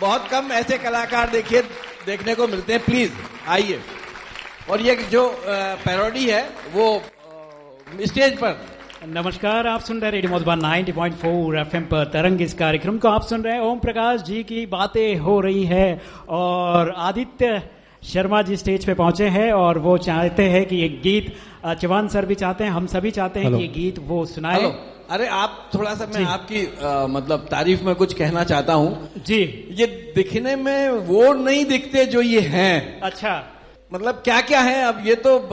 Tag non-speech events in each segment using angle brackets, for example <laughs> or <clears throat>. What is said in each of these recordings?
बहुत कम ऐसे कलाकार देखिए देखने को मिलते हैं। प्लीज़ आइए। और ये जो पैरोडी है वो स्टेज पर। नमस्कार आप सुन रहे रेडियो मधुबन 90.4 एफएम पर तरंग इस कार्यक्रम को। आप सुन रहे हैं ओम प्रकाश जी की बातें हो रही है और आदित्य शर्मा जी स्टेज पे पहुँचे हैं और वो चाहते हैं कि ये गीत चौहान सर भी चाहते हैं हम सभी चाहते हैं कि ये गीत वो सुनाए। अरे आप थोड़ा सा मैं आपकी आ, मतलब तारीफ़ में कुछ कहना चाहता हूँ। जी। ये दिखने में वो नहीं दिखते जो ये हैं। अच्छा। मतलब क्या क्या है अब ये तो ब,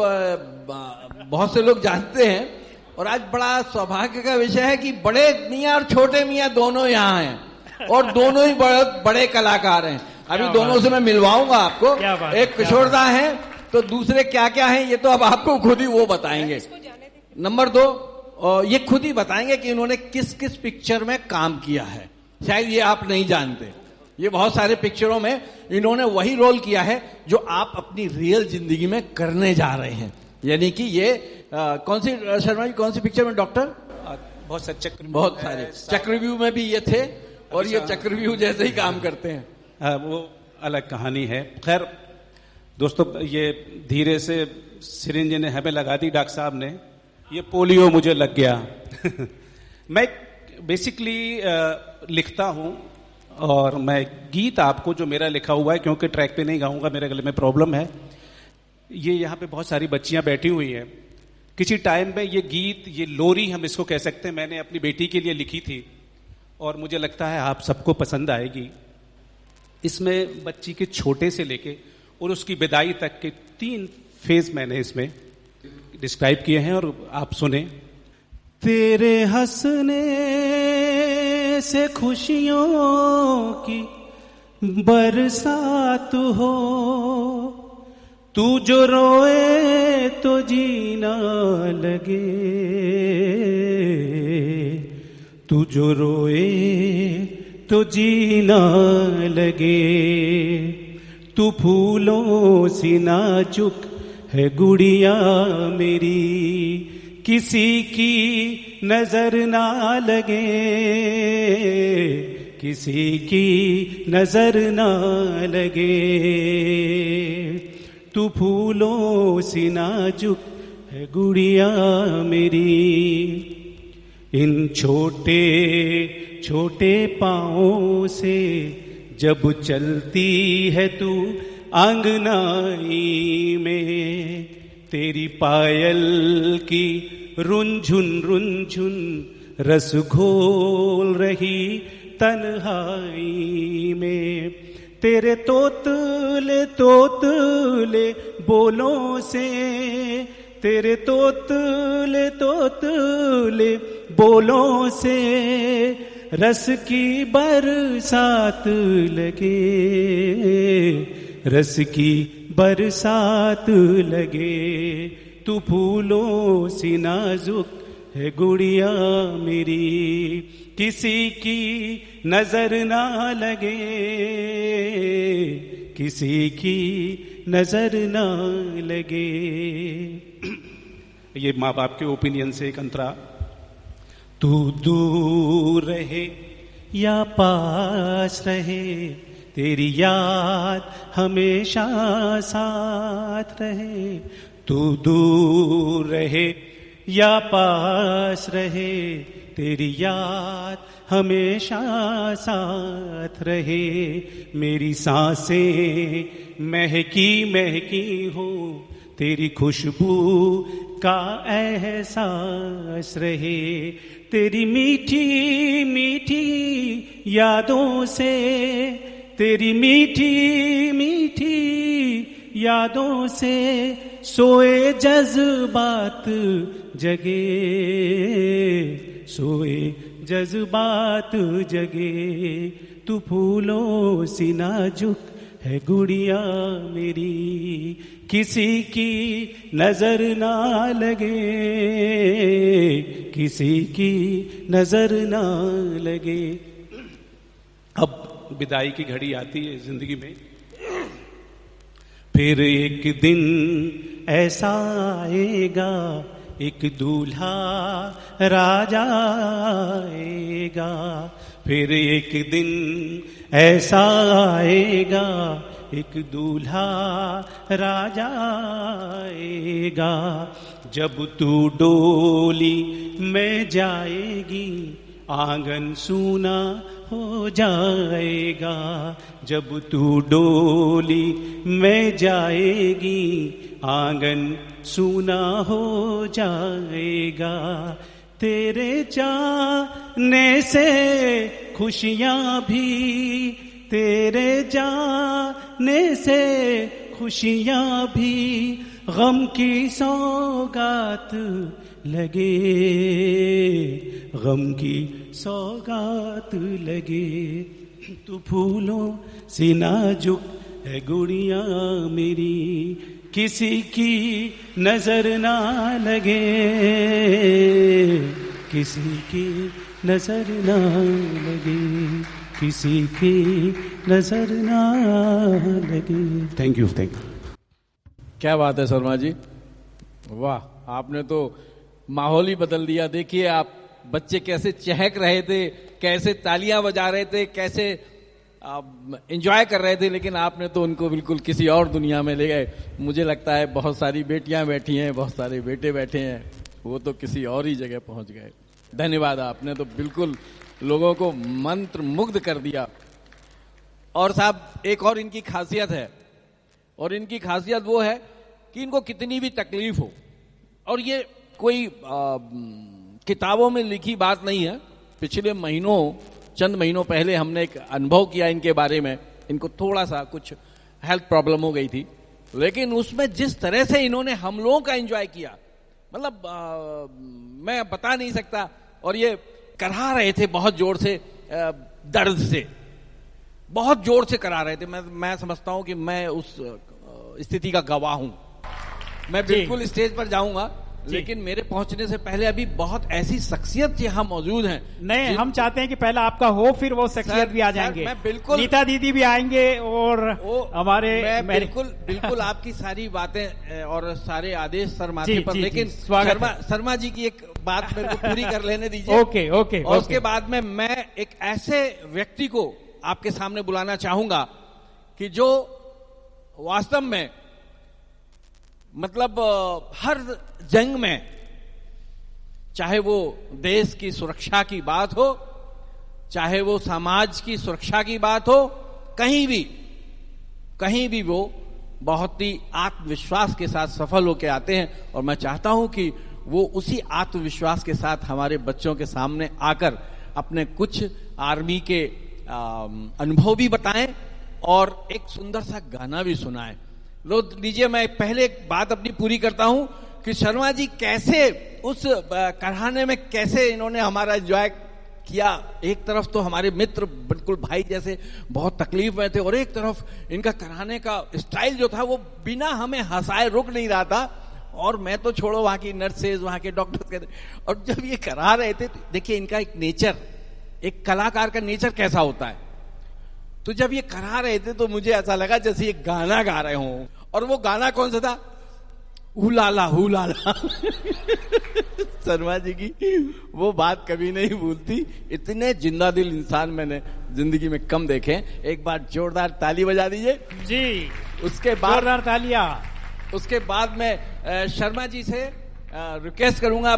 ब, बहुत से लोग जानते हैं। और आज बड़ा सौभाग्य का विषय है कि बड़े मियाँ और छोटे मियाँ दोनों यहाँ हैं। और <laughs> दोनों ही बड़े बड़े कलाकार हैं। अभी दोनों से मैं मिलवाऊँगा आपको। एक किशोरदा है तो दूसरे क्या क्या है ये तो अब आपको खुद ही वो बताएँगे। नंबर दो ये खुद ही बताएँगे कि इन्होंने किस किस पिक्चर में काम किया है। शायद ये आप नहीं जानते। ये बहुत सारे पिक्चरों में इन्होंने वही रोल किया है जो आप अपनी रियल ज़िंदगी में करने जा रहे हैं। यानी कि ये आ, कौन सी शर्मा जी कौन सी पिक्चर में डॉक्टर बहुत सारे चक्र बहुत सारे। चक्रव्यूह में भी ये थे और ये चक्रव्यूह जैसे ही काम करते हैं। आ, वो अलग कहानी है। खैर दोस्तों ये धीरे से सिरिंज ने हमें लगा दी डॉक्टर साहब ने। ये पोलियो मुझे लग गया। <laughs> मैं बेसिकली लिखता हूँ और मैं गीत आपको जो मेरा लिखा हुआ है क्योंकि ट्रैक पे नहीं गाऊँगा मेरे गले में प्रॉब्लम है ये यहाँ पे बहुत सारी बच्चियाँ बैठी हुई हैं। किसी टाइम में ये गीत ये लोरी हम इसको कह सकते हैं मैंने अपनी बेटी के लिए लिखी थी और मुझे लगता है आप सबको पसंद आएगी। इसमें बच्ची के छोटे से लेके और उसकी विदाई तक के तीन फ़ेज़ मैंने इसमें डिस्क्राइब किए हैं और आप सुने। तेरे हंसने से खुशियों की बरसात हो, तू जो रोए तो जीना लगे, तू जो रोए तो जीना लगे, तू फूलों सी नाजुक है गुड़िया मेरी, किसी की नज़र ना लगे, किसी की नज़र ना लगे। तू फूलों सी नाजुक है गुड़िया मेरी, इन छोटे छोटे पाओ से जब चलती है तू आंगनाई में तेरी पायल की रुंझुन रुंझुन रस घोल रही तन्हाई में। तेरे तोतले तोतले बोलों से, तेरे तोतले तोतले बोलों से रस की बरसात लगे। रस की बरसात लगे, तू फूलों सी नाजुक है गुड़िया मेरी। किसी की नज़र ना लगे, किसी की नज़र ना लगे। <clears throat> ये माँ बाप के ओपिनियन से एक अंतरा। तू दूर रहे या पास रहे तेरी याद हमेशा साथ रहे। तू दूर रहे या पास रहे, तेरी याद हमेशा साथ रहे। मेरी साँसें महकी महकी हो, तेरी खुशबू का एहसास रहे। तेरी मीठी मीठी यादों से तेरी मीठी मीठी यादों से सोए जज्बात जगे, सोए जज्बात जगे। तू फूलों सी नाजुक है गुड़िया मेरी, किसी की नज़र ना लगे, किसी की नज़र ना लगे। विदाई की घड़ी आती है ज़िंदगी में। फिर एक दिन ऐसा आएगा, एक दूल्हा राजा आएगा। फिर एक दिन ऐसा आएगा, एक दूल्हा राजा आएगा। जब तू डोली में जाएगी आँगन सूना हो जाएगा। जब तू डोली में जाएगी, आँगन सूना हो जाएगा। तेरे जाने से खुशियाँ भी, तेरे जाने से खुशियाँ भी। गम की सौगात लगे। गम की सौगात लगे। तू फूलों से नाजुक है गुड़िया मेरी। किसी की नज़र ना लगे। किसी की नज़र ना लगे। किसी की नज़र ना लगे। थैंक यू थैंक यू क्या बात है शर्मा जी? वाह आपने तो माहौल ही बदल दिया। देखिए आप बच्चे कैसे चहक रहे थे, कैसे तालियाँ बजा रहे थे, कैसे एंजॉय कर रहे थे, लेकिन आपने तो उनको बिल्कुल किसी और दुनिया में ले गए। मुझे लगता है बहुत सारी बेटियाँ बैठी हैं, बहुत सारे बेटे बैठे हैं, वो तो किसी और ही जगह पहुँच गए। धन्यवाद, आपने तो बिल्कुल लोगों को मंत्र मुग्ध कर दिया। और साहब, एक और इनकी खासियत है। और इनकी खासियत वो है कि इनको कितनी भी तकलीफ़ हो, और ये कोई आ, किताबों में लिखी बात नहीं है। पिछले महीनों चंद महीनों पहले हमने एक अनुभव किया इनके बारे में। इनको थोड़ा सा कुछ हेल्थ प्रॉब्लम हो गई थी। लेकिन उसमें जिस तरह से इन्होंने हम लोगों का एंजॉय किया मतलब मैं बता नहीं सकता। और ये करा रहे थे बहुत ज़ोर से दर्द से। बहुत ज़ोर से करा रहे थे। मैं मैं समझता हूँ कि मैं उस स्थिति का गवाह हूँ। मैं बिल्कुल स्टेज पर जाऊँगा। लेकिन मेरे पहुँचने से पहले अभी बहुत ऐसी शख्सियत यहाँ मौजूद हैं नहीं हम चाहते हैं कि पहले आपका हो फिर वो शख्सियत भी आ जाएँगे। मैं बिल्कुल नीता दीदी भी आएँगे और हमारे मैं बिल्कुल बिल्कुल <laughs> आपकी सारी बातें और सारे आदेश शर्मा जी, पर लेकिन शर्मा शर्मा जी की एक बात मेरे को पूरी कर लेने दीजिए। ओके ओके और उसके बाद में मैं एक ऐसे व्यक्ति को आपके सामने बुलाना चाहूँगा कि जो वास्तव में मतलब हर जंग में, चाहे वो देश की सुरक्षा की बात हो, चाहे वो समाज की सुरक्षा की बात हो, कहीं भी कहीं भी वो बहुत ही आत्मविश्वास के साथ सफल होकर आते हैं। और मैं चाहता हूँ कि वो उसी आत्मविश्वास के साथ हमारे बच्चों के सामने आकर अपने कुछ आर्मी के अनुभव भी बताएँ और एक सुंदर सा गाना भी सुनाएँ। लो लीजिए, मैं पहले एक बात अपनी पूरी करता हूँ कि शर्मा जी कैसे उस कराने में कैसे इन्होंने हमारा एंजॉय किया। एक तरफ़ तो हमारे मित्र बिल्कुल भाई जैसे बहुत तकलीफ़ में थे, और एक तरफ़ इनका कराने का स्टाइल जो था, वो बिना हमें हंसाए रुक नहीं रहा था। और मैं तो छोड़ो, वहाँ की नर्सेज वहाँ के डॉक्टर कहते और जब ये करा रहे थे तो देखिए इनका एक नेचर एक कलाकार का नेचर कैसा होता है। तो जब ये करा रहे थे तो मुझे ऐसा लगा जैसे ये गाना गा रहे हो। और वो गाना कौन सा था? हुलाला हुलाला <laughs> शर्मा जी की वो बात कभी नहीं भूलती। इतने ज़िंदा दिल इंसान मैंने ज़िंदगी में कम देखे एक बार जोरदार ताली बजा दीजिए। जी। उसके बाद जोरदार तालियाँ। उसके बाद में शर्मा जी से रिक्वेस्ट करूँगा।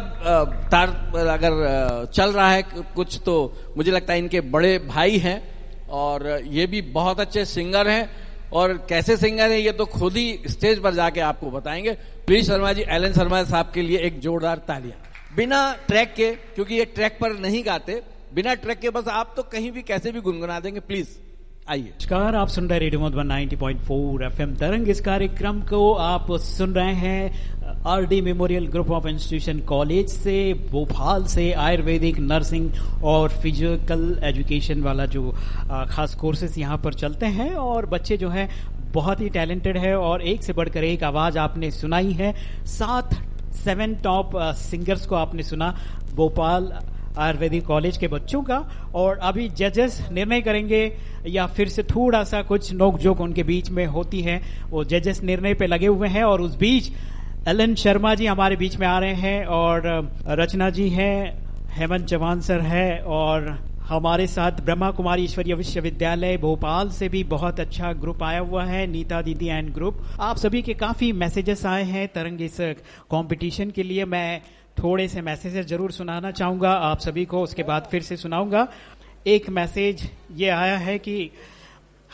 तार अगर चल रहा है कुछ तो मुझे लगता है इनके बड़े भाई हैं। और ये भी बहुत अच्छे सिंगर हैं। और कैसे सिंगर है, ये तो खुद ही स्टेज पर जाके आपको बताएँगे। प्लीज़ शर्मा जी, एलन शर्मा साहब के लिए एक जोरदार तालियाँ। बिना ट्रैक के, क्योंकि ये ट्रैक पर नहीं गाते, बिना ट्रैक के बस आप तो कहीं भी कैसे भी गुनगुना देंगे, प्लीज़, आइए। नमस्कार, आप सुन रहे रेडियो मधुबन 90.4 एफएम तरंग। इस कार्यक्रम को आप सुन रहे हैं। RD memorial group of institution college से, भोपाल से, आयुर्वेदिक, नर्सिंग और फ़िज़िकल एजुकेशन वाला जो खास कोर्सेस यहाँ पर चलते हैं और बच्चे जो हैं, बहुत ही टैलेंटेड है और एक से बढ़कर एक आवाज़ आपने सुनाई है। सात सेवन टॉप सिंगर्स को आपने सुना, भोपाल आयुर्वेदिक कॉलेज के बच्चों का और अभी जजेस निर्णय करेंगे या फिर से थोड़ा सा कुछ नोक जोक उनके बीच में होती है। वो जजेस निर्णय पे लगे हुए हैं और उस बीच एलएन शर्मा जी हमारे बीच में आ रहे हैं और रचना जी हैं, हेमंत चौहान सर है और हमारे साथ ब्रह्मा कुमारी ईश्वरीय विश्वविद्यालय भोपाल से भी बहुत अच्छा ग्रुप आया हुआ है, नीता दीदी एंड ग्रुप। आप सभी के काफ़ी मैसेजेस आए हैं तरंग इस कंपटीशन के लिए। मैं थोड़े से मैसेजेस ज़रूर सुनाना चाहूँगा, आप सभी को उसके बाद फिर से सुनाऊँगा। एक मैसेज ये आया है कि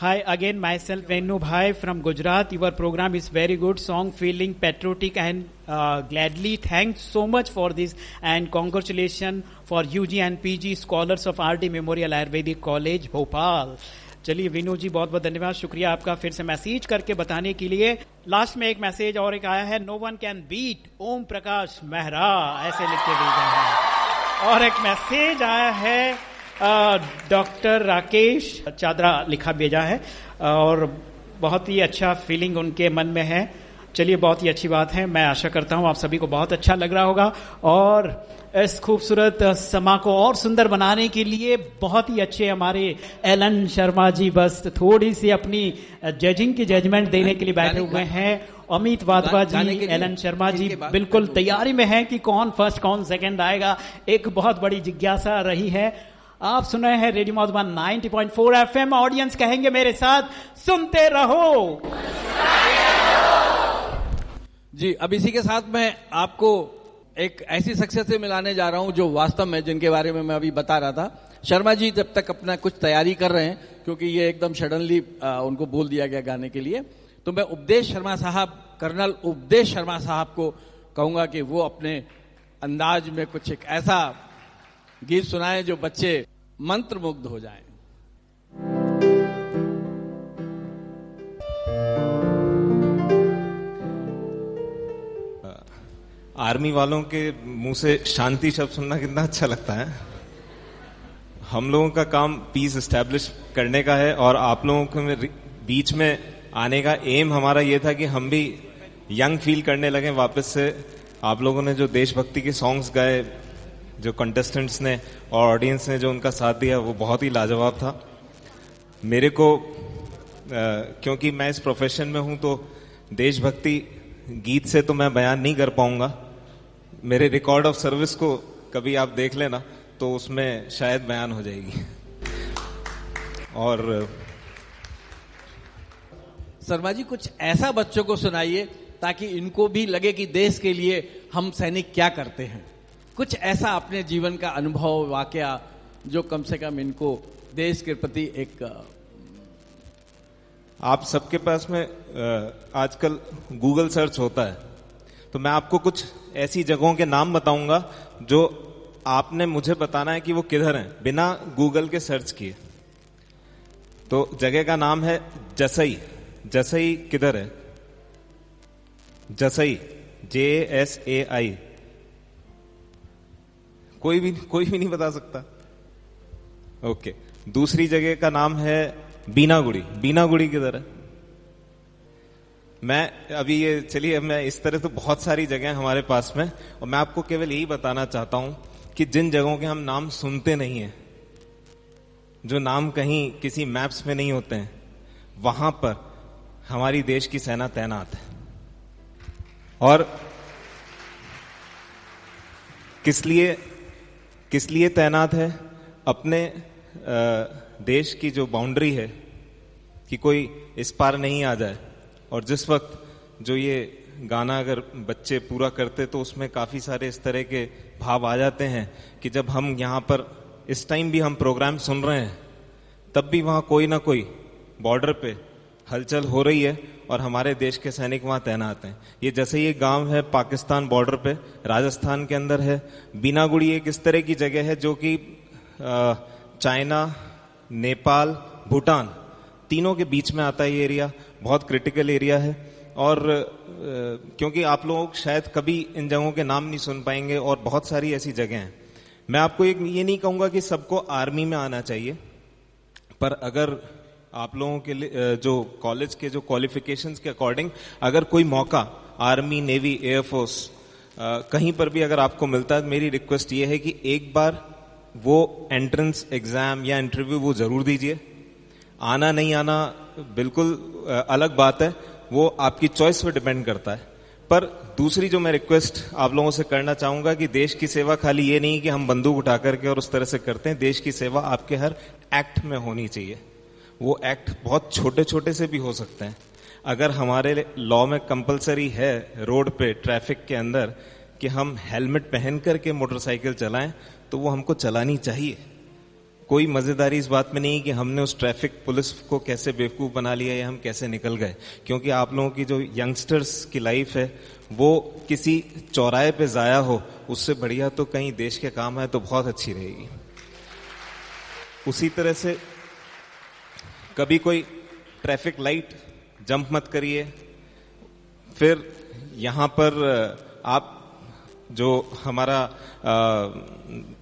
Hi again, myself Venu Bhai from Gujarat. Your program is very good. Song feeling patriotic and uh, gladly. Thanks so much for this and congratulations for UG and PG scholars of RD Memorial Ayurvedic College, Bhopal. चलिए विनू जी बहुत बहुत धन्यवाद शुक्रिया आपका फिर से message करके बताने के लिए लास्ट में एक मैसेज और एक आया है no one can beat Om Prakash Mehra ऐसे लिख के भेजा है और एक मैसेज आया है डॉक्टर राकेश चादरा लिखा भेजा है और बहुत ही अच्छा फीलिंग उनके मन में है। चलिए बहुत ही अच्छी बात है। मैं आशा करता हूँ आप सभी को बहुत अच्छा लग रहा होगा। और इस खूबसूरत समा को और सुंदर बनाने के लिए बहुत ही अच्छे हमारे एलन शर्मा जी बस थोड़ी सी अपनी जजिंग की जजमेंट देने के लिए बैठे हुए हैं। अमित वाधवा जी एलन शर्मा जी बिल्कुल तैयारी में है कि कौन फ़र्स्ट कौन सेकंड आएगा। एक बहुत बड़ी जिज्ञासा रही है। आप सुन रहे हैं रेडियो मधुबन 90.4 एफएम। ऑडियंस कहेंगे मेरे साथ, सुनते रहो। जी, अब इसी के साथ मैं आपको एक ऐसी शख्सियत से मिलाने जा रहा हूँ जो वास्तव में, जिनके बारे में मैं अभी बता रहा था। शर्मा जी जब तक अपना कुछ तैयारी कर रहे हैं, क्योंकि ये एकदम सडनली उनको बोल दिया गया गाने के लिए तो मैं उपदेश शर्मा साहब, कर्नल उपदेश शर्मा साहब को कहूँगा कि वो अपने अंदाज में कुछ एक ऐसा गीत सुनाए जो बच्चे मंत्र मुग्ध हो जाएँ। आर्मी वालों के मुँह से शांति शब्द सुनना कितना अच्छा लगता है हम लोगों का काम पीस एस्टेब्लिश करने का है और आप लोगों के बीच में आने का एम हमारा ये था कि हम भी यंग फील करने लगे, वापस से आप लोगों ने जो देशभक्ति के सॉन्ग्स गाए जो कंटेस्टेंट्स ने और ऑडियंस ने जो उनका साथ दिया वो बहुत ही लाजवाब था। मेरे को आ, क्योंकि मैं इस प्रोफेशन में हूँ तो देशभक्ति गीत से तो मैं बयान नहीं कर पाऊँगा। मेरे रिकॉर्ड ऑफ़ सर्विस को कभी आप देख लेना तो उसमें शायद बयान हो जाएगी। और शर्मा जी कुछ ऐसा बच्चों को सुनाइए ताकि इनको भी लगे कि देश के लिए हम सैनिक क्या करते हैं। कुछ ऐसा अपने जीवन का अनुभव, वाकया, जो कम से कम इनको देश के प्रति एक आप सबके पास में आजकल गूगल सर्च होता है। तो मैं आपको कुछ ऐसी जगहों के नाम बताऊँगा, जो आपने मुझे बताना है कि वो किधर हैं, बिना गूगल के सर्च किए। तो जगह का नाम है जसई। जसई किधर है? जसई जे एस ए आई कोई भी कोई भी नहीं बता सकता। ओके दूसरी जगह का नाम है बीनागुड़ी। बीनागुड़ी किधर है? मैं अभी ये, चलिए मैं इस तरह तो बहुत सारी जगह हमारे पास में, और मैं आपको केवल यही बताना चाहता हूँ कि जिन जगहों के हम नाम सुनते नहीं हैं, जो नाम कहीं किसी मैप्स में नहीं होते हैं, वहाँ पर हमारी देश की सेना तैनात है। और किस लिए किस लिए तैनात है? अपने देश की जो बाउंड्री है, कि कोई इस पार नहीं आ जाए। और जिस वक्त जो ये गाना अगर बच्चे पूरा करते तो उसमें काफ़ी सारे इस तरह के भाव आ जाते हैं, कि जब हम यहाँ पर इस टाइम भी हम प्रोग्राम सुन रहे हैं, तब भी वहाँ कोई ना कोई बॉर्डर पे हलचल हो रही है। और हमारे देश के सैनिक वहाँ तैनात हैं। ये जैसे ये गाँव है पाकिस्तान बॉर्डर पे, राजस्थान के अंदर है। बीनागुड़ी एक इस तरह की जगह है जो कि चाइना, नेपाल, भूटान, तीनों के बीच में आता है ये एरिया। बहुत क्रिटिकल एरिया है। और क्योंकि आप लोग शायद कभी इन जगहों के नाम नहीं सुन पाएँगे और बहुत सारी ऐसी जगह हैं। मैं आपको एक ये नहीं कहूँगा कि सबको आर्मी में आना चाहिए, पर अगर आप लोगों के लिए जो कॉलेज के जो क्वालिफिकेशंस के अकॉर्डिंग अगर कोई मौका आर्मी नेवी एयरफोर्स कहीं पर भी अगर आपको मिलता है, मेरी रिक्वेस्ट ये है कि एक बार वो एंट्रेंस एग्ज़ाम या इंटरव्यू वो ज़रूर दीजिए। आना नहीं आना बिल्कुल अलग बात है, वो आपकी चॉइस पर डिपेंड करता है। पर दूसरी जो मैं रिक्वेस्ट आप लोगों से करना चाहूँगा कि देश की सेवा खाली ये नहीं कि हम बंदूक उठा करके और उस तरह से करते हैं, देश की सेवा आपके हर एक्ट में होनी चाहिए। वो एक्ट बहुत छोटे छोटे से भी हो सकते हैं। अगर हमारे लॉ में कंपलसरी है रोड पे ट्रैफ़िक के अंदर, कि हम हेलमेट पहन करके मोटरसाइकिल चलाएँ तो वो हमको चलानी चाहिए। कोई मजेदारी इस बात में नहीं कि हमने उस ट्रैफ़िक पुलिस को कैसे बेवकूफ़ बना लिया या हम कैसे निकल गए। क्योंकि आप लोगों की जो यंगस्टर्स की लाइफ है, वो किसी चौराहे पे जाया हो, उससे बढ़िया तो कहीं देश के काम है तो बहुत अच्छी रहेगी। उसी तरह से कभी कोई ट्रैफ़िक लाइट जंप मत करिए। फिर यहाँ पर आप जो हमारा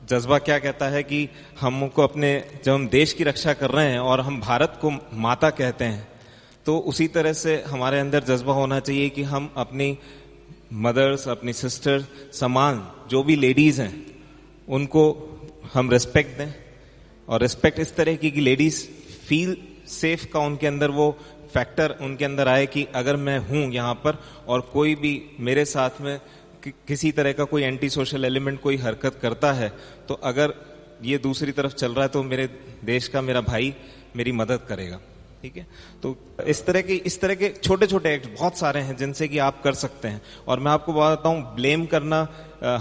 जज्बा क्या कहता है कि हमको अपने, जब हम देश की रक्षा कर रहे हैं और हम भारत को माता कहते हैं तो उसी तरह से हमारे अंदर जज्बा होना चाहिए कि हम अपनी मदर्स अपनी सिस्टर समान, जो भी लेडीज़ हैं, उनको हम रिस्पेक्ट दें। और रिस्पेक्ट इस तरह की कि लेडीज़ फील सेफ़ का उनके अंदर वो फैक्टर उनके अंदर आए कि अगर मैं हूँ यहाँ पर और कोई भी मेरे साथ में कि, किसी तरह का कोई एंटी सोशल एलिमेंट कोई हरकत करता है तो अगर ये दूसरी तरफ़ चल रहा है तो मेरे देश का मेरा भाई मेरी मदद करेगा। ठीक है? तो इस तरह के इस तरह के छोटे छोटे एक्ट बहुत सारे हैं जिनसे कि आप कर सकते हैं। और मैं आपको बताता हूँ ब्लेम करना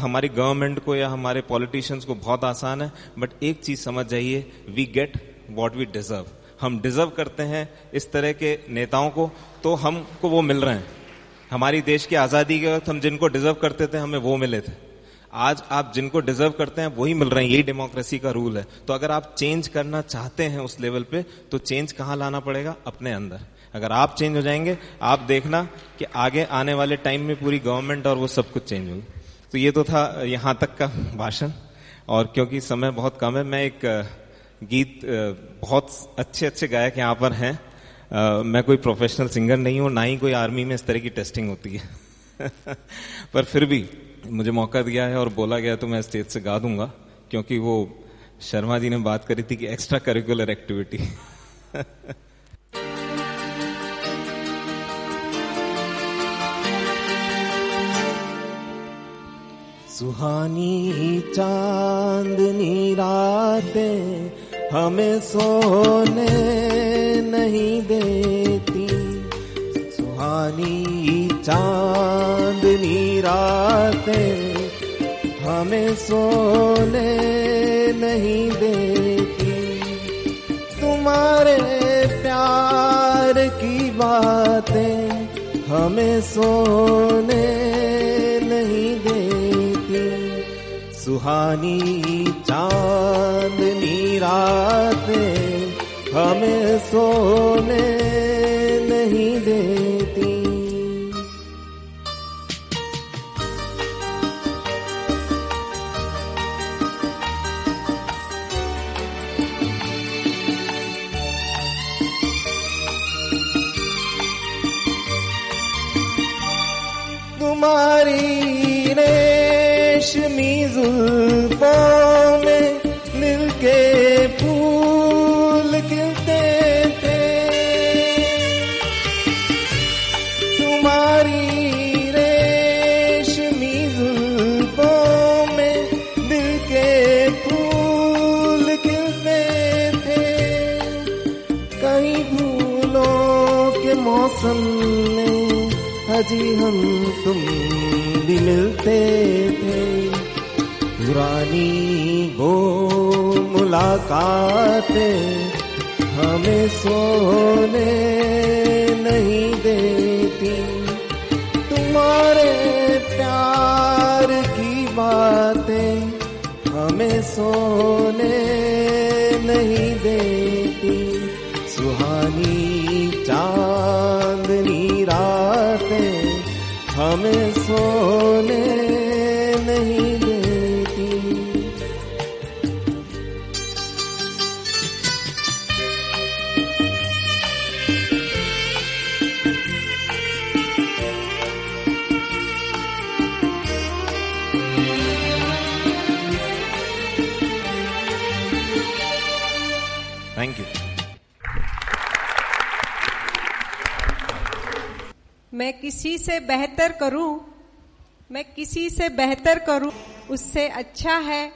हमारी गवर्नमेंट को या हमारे पॉलिटिशियंस को बहुत आसान है बट एक चीज़ समझ जाइए we get what we deserve हम डिजर्व करते हैं इस तरह के नेताओं को तो हमको वो मिल रहे हैं। हमारी देश की आज़ादी के वक्त हम जिनको डिजर्व करते थे, हमें वो मिले थे। आज आप जिनको डिजर्व करते हैं, वही मिल रहे हैं। यही डेमोक्रेसी का रूल है। तो अगर आप चेंज करना चाहते हैं उस लेवल पे तो चेंज कहाँ लाना पड़ेगा? अपने अंदर। अगर आप चेंज हो जाएँगे, आप देखना कि आगे आने वाले टाइम में पूरी गवर्नमेंट और वो सब कुछ चेंज होगी। तो ये तो था यहाँ तक का भाषण। और क्योंकि समय बहुत कम है, मैं एक गीत बहुत अच्छे अच्छे गायक यहाँ पर हैं। मैं कोई प्रोफेशनल सिंगर नहीं हूँ, ना ही कोई आर्मी में इस तरह की टेस्टिंग होती है। <laughs> पर फिर भी मुझे मौका दिया है और बोला गया तो मैं स्टेज से गा दूँगा, क्योंकि वो शर्मा जी ने बात करी थी कि एक्स्ट्रा करिकुलर एक्टिविटी सुहानी चांदनी रातें हमें सोने नहीं देती। सुहानी चांदनी रातें हमें सोने नहीं देती। तुम्हारे प्यार की बातें हमें सोने नहीं देती। सुहानी चांदनी रात हमें सोने नहीं देती। तुम्हारी रेशमी जुल्फों में मिलके फूल खिलते थे। तुम्हारी रेशमी जुल्फों में दिल के फूल खिलते थे। कहीं फूलों के मौसम में हजी हम तुम मिलते थे। पुरानी वो मुलाकातें हमें सोने नहीं देती। तुम्हारे प्यार की बातें हमें सोने नहीं देती। हमें सोने किसी से बेहतर करूँ, मैं किसी से बेहतर करूँ, उससे अच्छा है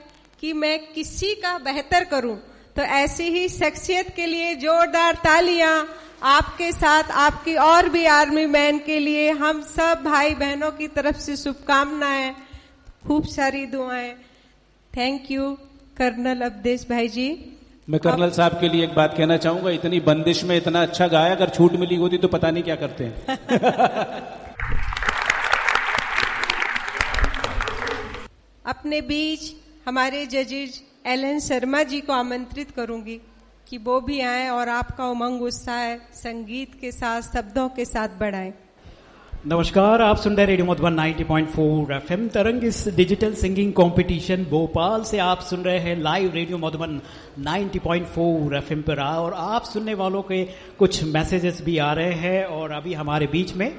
कि मैं किसी का बेहतर करूँ। तो ऐसी ही शख्सियत के लिए जोरदार तालियाँ, आपके साथ आपकी और भी आर्मी मैन के लिए हम सब भाई बहनों की तरफ़ से शुभकामनाएँ, खूब सारी दुआएँ। थैंक यू कर्नल अवधेश भाई जी। मैं कर्नल साहब के लिए एक बात कहना चाहूँगा इतनी बंदिश में इतना अच्छा गाया अगर छूट मिली होती तो पता नहीं क्या करते हैं। <laughs> अपने बीच हमारे जजेज एल एन शर्मा जी को आमंत्रित करूँगी कि वो भी आए और आपका उमंग उत्साह संगीत के साथ शब्दों के साथ बढ़ाए। नमस्कार, आप सुन रहे रेडियो मधुबन 90.4 एफएम, तरंग इस डिजिटल सिंगिंग कंपटीशन भोपाल से आप सुन रहे हैं लाइव रेडियो मधुबन 90.4 पॉइंट पर और आप सुनने वालों के कुछ मैसेजेस भी आ रहे हैं, और अभी हमारे बीच में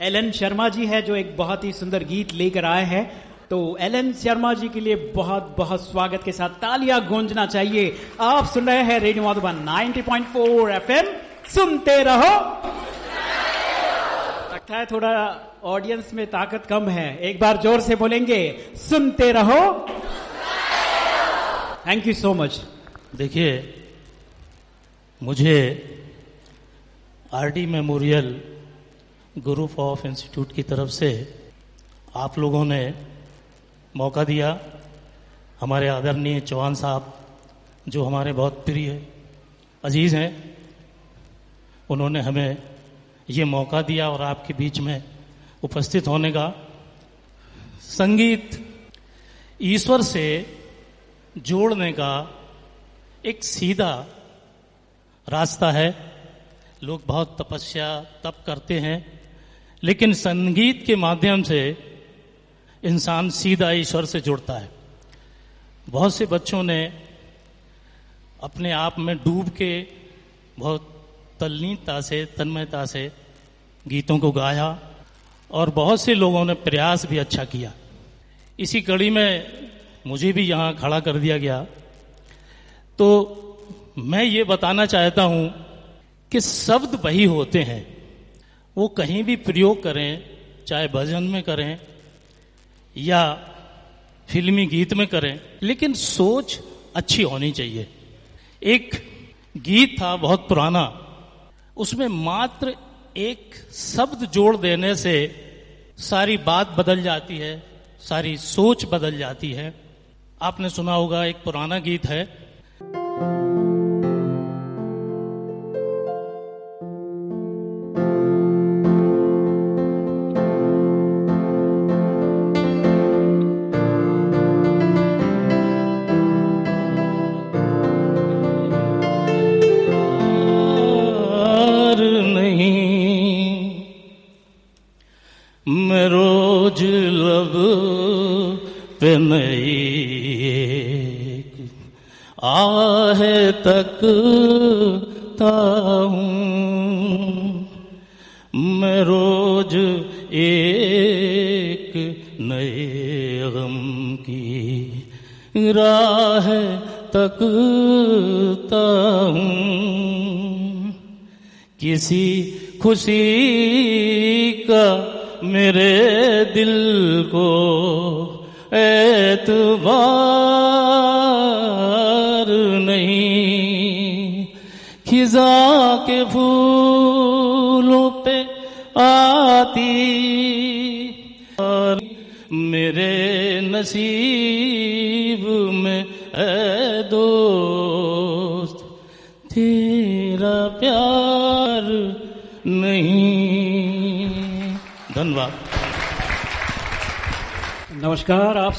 एलएन शर्मा जी है, जो एक बहुत ही सुंदर गीत लेकर आए हैं। तो एलएन शर्मा जी के लिए बहुत बहुत स्वागत के साथ तालियाँ गूंजना चाहिए। आप सुन रहे हैं रेडियो मधुबन 90.4 एफएम, सुनते रहो। लगता है थोड़ा ऑडियंस में ताकत कम है। एक बार ज़ोर से बोलेंगे, सुनते रहो। थैंक यू सो मच देखिए, मुझे RD memorial group of institute की तरफ़ से आप लोगों ने मौका दिया। हमारे आदरणीय चौहान साहब, जो हमारे बहुत प्रिय अज़ीज़ हैं, उन्होंने हमें ये मौका दिया और आपके बीच में उपस्थित होने का। संगीत ईश्वर से जोड़ने का एक सीधा रास्ता है। लोग बहुत तपस्या तप करते हैं, लेकिन संगीत के माध्यम से इंसान सीधा ईश्वर से जुड़ता है। बहुत से बच्चों ने अपने आप में डूब के बहुत तल्लीनता से, तन्मयता से गीतों को गाया और बहुत से लोगों ने प्रयास भी अच्छा किया। इसी कड़ी में मुझे भी यहाँ खड़ा कर दिया गया। तो मैं ये बताना चाहता हूँ कि शब्द वही होते हैं, वो कहीं भी प्रयोग करें, चाहे भजन में करें या फिल्मी गीत में करें, लेकिन सोच अच्छी होनी चाहिए। एक गीत था बहुत पुराना उसमें मात्र एक शब्द जोड़ देने से सारी बात बदल जाती है, सारी सोच बदल जाती है। आपने सुना होगा, एक पुराना गीत है खुशी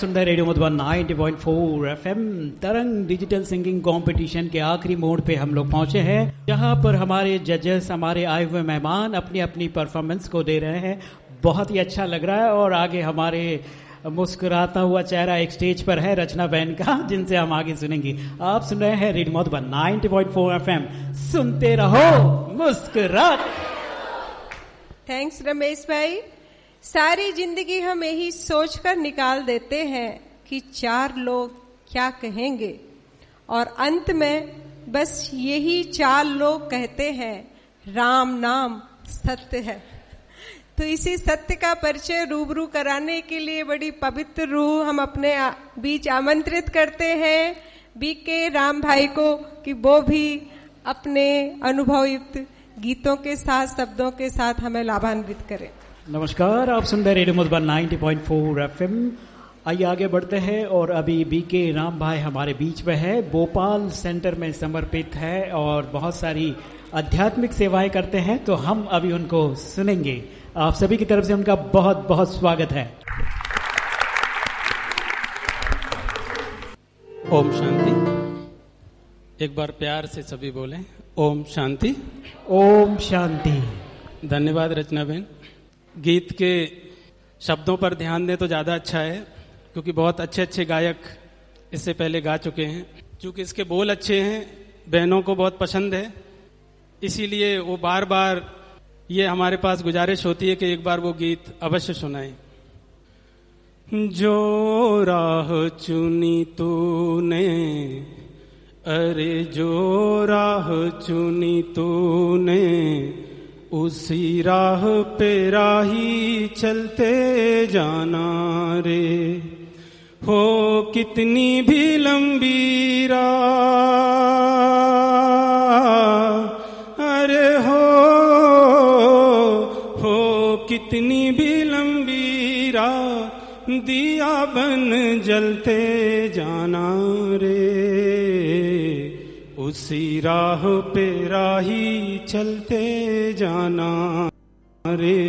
सुन रहे radio Madhuban 90.4 FM, Tarang digital singing competition के आखिरी मोड पे हम लोग पहुँचे हैं। जहाँ पर हमारे जजेस हमारे आए हुए मेहमान अपनी अपनी परफॉर्मेंस को दे रहे हैं। बहुत ही अच्छा लग रहा है और आगे हमारे मुस्कुराता हुआ चेहरा एक स्टेज पर है रचना बहन का, <laughs> जिनसे हम आगे सुनेंगे। आप सुन रहे हैं रेडियो मधुबन 90.4 एफएम। सुनते रहो मुस्कुरा थैंक्स रमेश भाई। सारी ज़िंदगी हम यही सोचकर निकाल देते हैं कि चार लोग क्या कहेंगे। और अंत में बस यही चार लोग कहते हैं, राम नाम सत्य है। तो इसी सत्य का परिचय रूबरू कराने के लिए बड़ी पवित्र रूह हम अपने बीच आमंत्रित करते हैं। बी के राम भाई को कि वो भी अपने अनुभव युक्त गीतों के साथ, शब्दों के साथ हमें लाभान्वित करें। नमस्कार आप सुन रहे रेडियो मधुबन 90.4 एफएम। आइए आगे बढ़ते हैं और अभी बी के राम भाई हमारे बीच में है। भोपाल सेंटर में समर्पित है और बहुत सारी आध्यात्मिक सेवाएँ करते हैं तो हम अभी उनको सुनेंगे। आप सभी की तरफ़ से उनका बहुत बहुत स्वागत है। ओम शांति। एक बार प्यार से सभी बोले। ओम शांति। ओम शांति। धन्यवाद रचना बहन। गीत के शब्दों पर ध्यान दें तो ज़्यादा अच्छा है, क्योंकि बहुत अच्छे अच्छे गायक इससे पहले गा चुके हैं। क्योंकि इसके बोल अच्छे हैं, बहनों को बहुत पसंद है, इसीलिए वो बार बार ये हमारे पास गुजारिश होती है कि एक बार वो गीत अवश्य सुनाए। जो राह चुनी तूने, अरे जो राह चुनी तूने उसी राह पे राही चलते जाना रे। हो कितनी भी लंबी राह। कितनी भी लंबी रात दिया बन जलते जाना रे। उसी राह पे राही चलते जाना रे।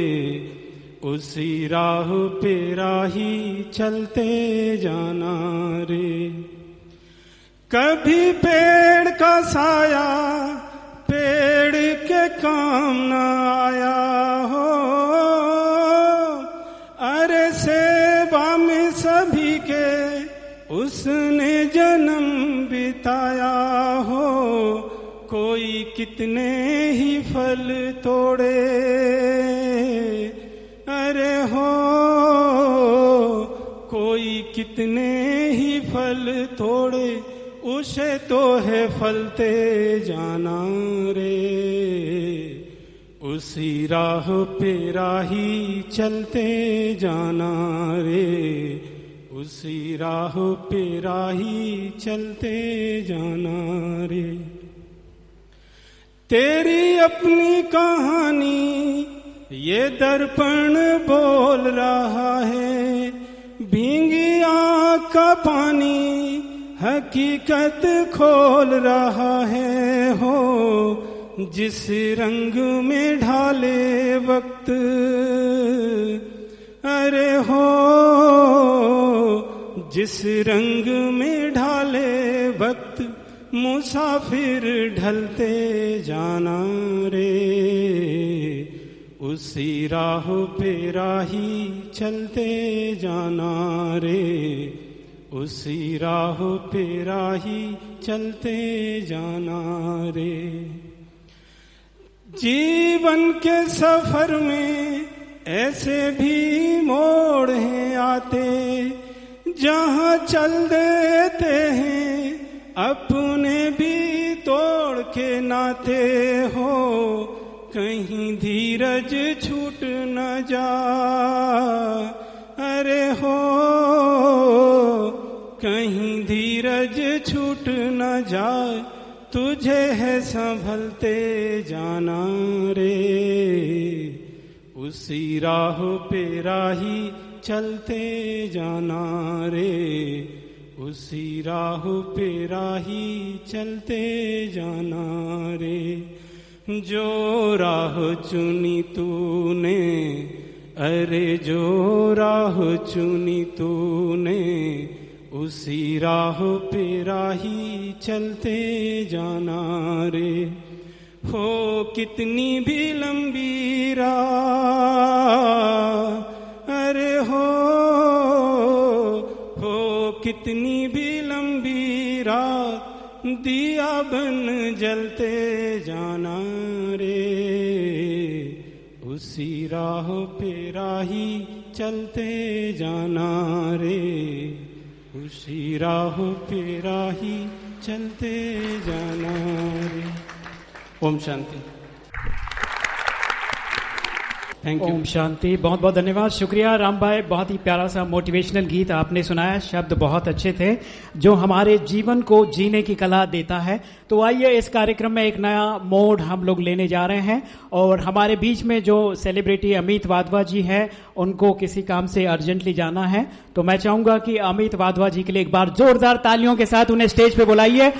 उसी राह पे राही चलते जाना रे। कभी पेड़ का साया, पेड़ के काम न आया हो। उसने जन्म बिताया हो, कोई कितने ही फल तोड़े। अरे हो, कोई कितने ही फल तोड़े, उसे तो है फलते जाना रे। उसी राह पे राही चलते जाना रे। उसी राह पे राही चलते जाना रे। तेरी अपनी कहानी, ये दर्पण बोल रहा है। भींगी आँख का पानी हकीकत खोल रहा है। हो, जिस रंग में ढाले वक्त अरे हो, जिस रंग में ढाले वक्त मुसाफिर ढलते जाना रे, उसी राह पे राही चलते जाना रे, उसी राह पे राही चलते जाना रे। जीवन के सफ़र में ऐसे भी मोड़ हैं आते, जहाँ चल देते हैं, अपने भी तोड़ के नाते हो, कहीं धीरज छूट न जा। अरे हो, कहीं धीरज छूट न जाए तुझे है संभलते जाना रे। उसी राह पे राही चलते जाना रे। उसी राह पे राही चलते जाना रे। जो राह चुनी तूने, अरे जो राह चुनी तूने, उसी राह पे राही चलते जाना रे। हो कितनी भी लंबी राह। अरे हो हो कितनी भी लंबी रात दिया बन जलते जाना रे। उसी राह पे राही चलते जाना रे। उसी राह पे राही चलते जाना रे। ओम शांति। थैंक यू ओम शांति। बहुत बहुत धन्यवाद। शुक्रिया राम भाई। बहुत ही प्यारा सा मोटिवेशनल गीत आपने सुनाया। शब्द बहुत अच्छे थे। जो हमारे जीवन को जीने की कला देता है। तो आइए इस कार्यक्रम में एक नया मोड हम लोग लेने जा रहे हैं। और हमारे बीच में जो सेलिब्रिटी अमित वाधवा जी है उनको किसी काम से अर्जेंटली जाना है। तो मैं चाहूँगा कि अमित वाधवा जी के लिए एक बार जोरदार तालियों के साथ उन्हें स्टेज पे बुलाइए।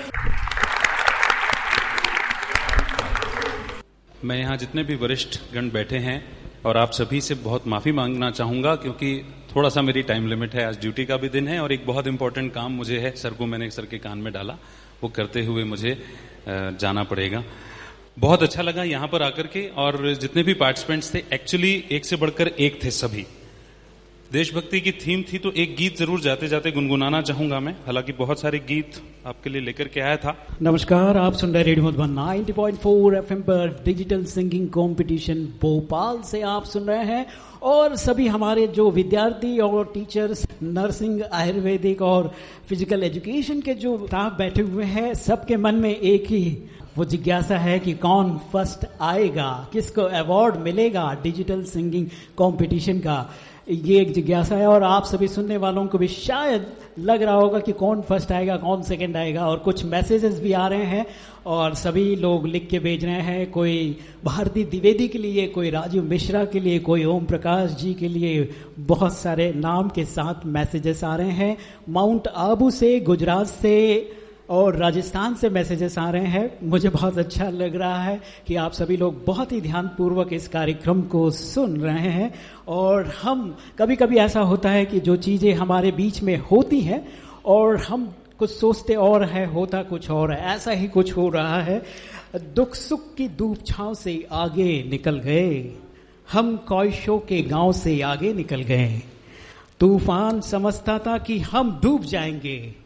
मैं यहाँ जितने भी वरिष्ठ गण बैठे हैं और आप सभी से बहुत माफ़ी मांगना चाहूँगा क्योंकि थोड़ा सा मेरी टाइम लिमिट है। आज ड्यूटी का भी दिन है और एक बहुत इंपॉर्टेंट काम मुझे है। सर को मैंने, सर के कान में डाला। वो करते हुए मुझे जाना पड़ेगा। बहुत अच्छा लगा यहाँ पर आकर के और जितने भी पार्टिसिपेंट्स थे एक्चुअली एक से बढ़कर एक थे सभी। देशभक्ति की थीम थी तो एक गीत ज़रूर जाते जाते गुनगुनाना चाहूँगा मैं। हालाँकि बहुत सारे गीत आपके लिए लेकर के आया था। नमस्कार, आप सुन रहे रेडियो मधुबन 90.4 एफएम पर डिजिटल सिंगिंग कंपटीशन भोपाल से आप सुन रहे हैं। और सभी हमारे जो विद्यार्थी और टीचर्स नर्सिंग आयुर्वेदिक और फ़िज़िकल एजुकेशन के जो स्टाफ बैठे हुए हैं, सबके मन में एक ही वो जिज्ञासा है कि कौन फ़र्स्ट आएगा, किसको अवार्ड मिलेगा डिजिटल सिंगिंग कंपटीशन का? ये एक जिज्ञासा है और आप सभी सुनने वालों को भी शायद लग रहा होगा कि कौन फ़र्स्ट आएगा, कौन सेकंड आएगा और कुछ मैसेजेस भी आ रहे हैं और सभी लोग लिख के भेज रहे हैं। कोई भारती द्विवेदी के लिए, कोई राजीव मिश्रा के लिए, कोई ओम प्रकाश जी के लिए बहुत सारे नाम के साथ मैसेजेस आ रहे हैं। माउंट आबू से, गुजरात से और राजस्थान से मैसेजेस आ रहे हैं। मुझे बहुत अच्छा लग रहा है कि आप सभी लोग बहुत ही ध्यानपूर्वक इस कार्यक्रम को सुन रहे हैं। और हम कभी कभी ऐसा होता है कि जो चीज़ें हमारे बीच में होती हैं और हम कुछ सोचते और है, होता कुछ और है। ऐसा ही कुछ हो रहा है। दुख सुख की धूप छांव से आगे निकल गए। हम कौशों के गाँव से आगे निकल गए। तूफ़ान समझता था कि हम डूब जाएँगे।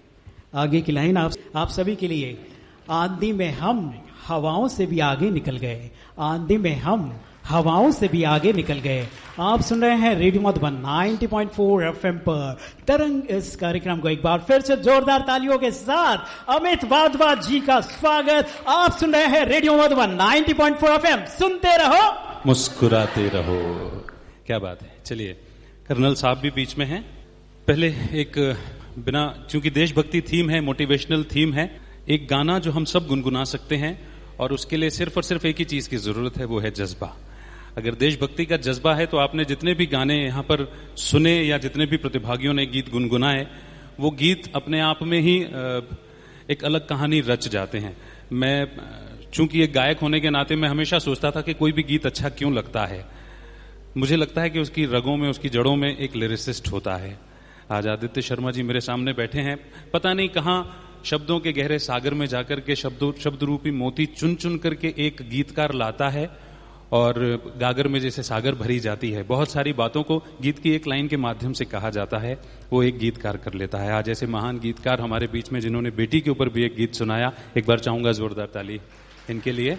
आगे की लाइन आप आप सभी के लिए, आंधी में हम हवाओं से भी आगे निकल गए। आंधी में हम हवाओं से भी आगे निकल गए। आप सुन रहे हैं रेडियो मधुबन 90.4 एफएम पर। तरंग इस कार्यक्रम को एक बार फिर से जोरदार तालियों के साथ अमित वाधवा जी का स्वागत। आप सुन रहे हैं रेडियो मधुबन 90.4 एफएम। सुनते रहो। मुस्कुराते रहो। क्या बात है। चलिए, कर्नल साहब भी बीच में हैं। पहले एक बिना, चूँकि देशभक्ति थीम है मोटिवेशनल थीम है, एक गाना जो हम सब गुनगुना सकते हैं, और उसके लिए सिर्फ़ और सिर्फ़ एक ही चीज़ की ज़रूरत है, वो है जज्बा। अगर देशभक्ति का जज्बा है तो आपने जितने भी गाने यहाँ पर सुने या जितने भी प्रतिभागियों ने गीत गुनगुनाए, वो गीत अपने आप में ही एक अलग कहानी रच जाते हैं। मैं चूँकि एक गायक होने के नाते मैं हमेशा सोचता था कि कोई भी गीत अच्छा क्यों लगता है? मुझे लगता है कि उसकी रगों में, उसकी जड़ों में एक लिरिसिस्ट होता है। आज आदित्य शर्मा जी मेरे सामने बैठे हैं। पता नहीं कहाँ शब्दों के गहरे सागर में जाकर के शब्दों शब्द रूपी मोती चुन चुन करके एक गीतकार लाता है और गागर में जैसे सागर भरी जाती है। बहुत सारी बातों को गीत की एक लाइन के माध्यम से कहा जाता है, वो एक गीतकार कर लेता है। आज ऐसे महान गीतकार हमारे बीच में जिन्होंने बेटी के ऊपर भी एक गीत सुनाया, एक बार चाहूँगा जोरदार ताली इनके लिए।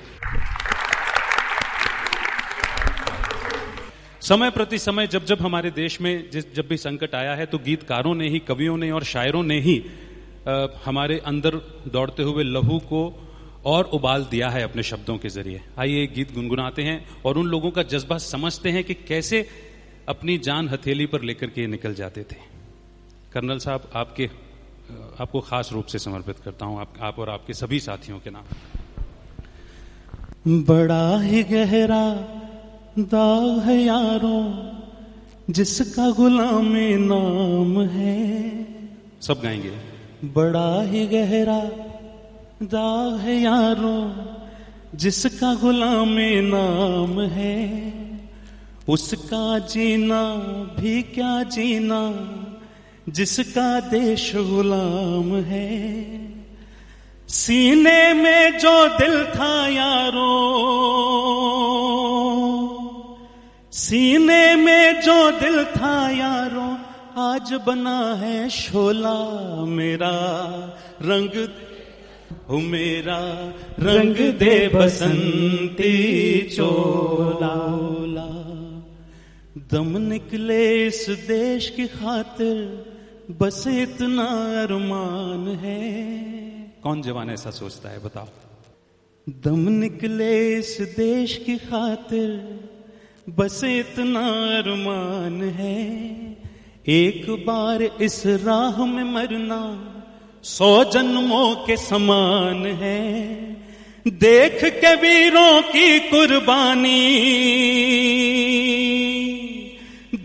समय प्रति समय जब जब हमारे देश में जब भी संकट आया है तो गीतकारों ने ही कवियों ने और शायरों ने ही अ, हमारे अंदर दौड़ते हुए लहू को और उबाल दिया है अपने शब्दों के ज़रिए। आइए गीत गुनगुनाते हैं और उन लोगों का जज्बा समझते हैं कि कैसे अपनी जान हथेली पर लेकर के निकल जाते थे। कर्नल साहब आपके आपको खास रूप से समर्पित करता हूँ आप, आप और आपके सभी साथियों के नाम। बड़ा ही गहरा दाग है यारों जिसका गुलामी नाम है। सब गाएँगे। बड़ा ही गहरा दाग है यारों जिसका गुलामी नाम है। उसका जीना भी क्या जीना जिसका देश गुलाम है। सीने में जो दिल था यारों सीने में जो दिल था यारों आज बना है शोला मेरा। रंग हो मेरा रंग दे बसंती चोला। दम निकले इस देश की खातिर बस इतना अरमान है। कौन जवान ऐसा सोचता है बताओ? दम निकले इस देश की खातिर बस इतना अरमान है। एक बार इस राह में मरना सौ जन्मों के समान है। देख के वीरों की कुर्बानी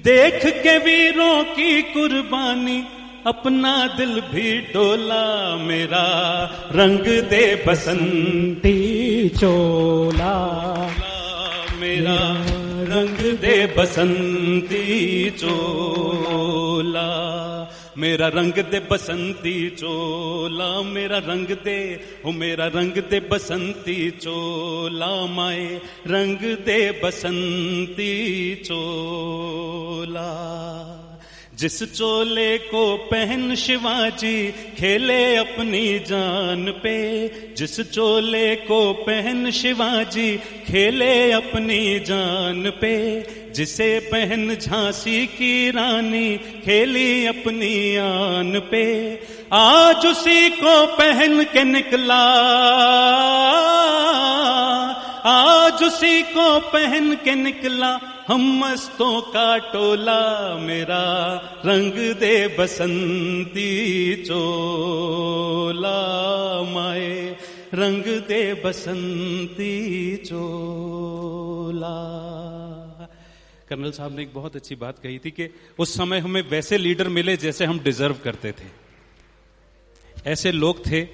देख के वीरों की कुर्बानी अपना दिल भी डोला मेरा रंग दे बसंती चोला मेरा। रंग दे बसंती चोला। मेरा रंग दे बसंती चोला, मेरा रंग दे, ओ मेरा रंग दे बसंती चोला, माए, रंग दे बसंती चोला। जिस चोले को पहन शिवाजी, खेले अपनी जान पे। जिस चोले को पहन शिवाजी, खेले अपनी जान पे। जिसे पहन झांसी की रानी, खेली अपनी आन पे। आज उसी को पहन के निकला। आज उसी को पहन के निकला, हम मस्तों का टोला, मेरा रंग दे बसंती चोला, माए, रंग दे बसंती चोला। कर्नल साहब ने एक बहुत अच्छी बात कही थी कि उस समय हमें वैसे लीडर मिले जैसे हम डिजर्व करते थे। ऐसे लोग थे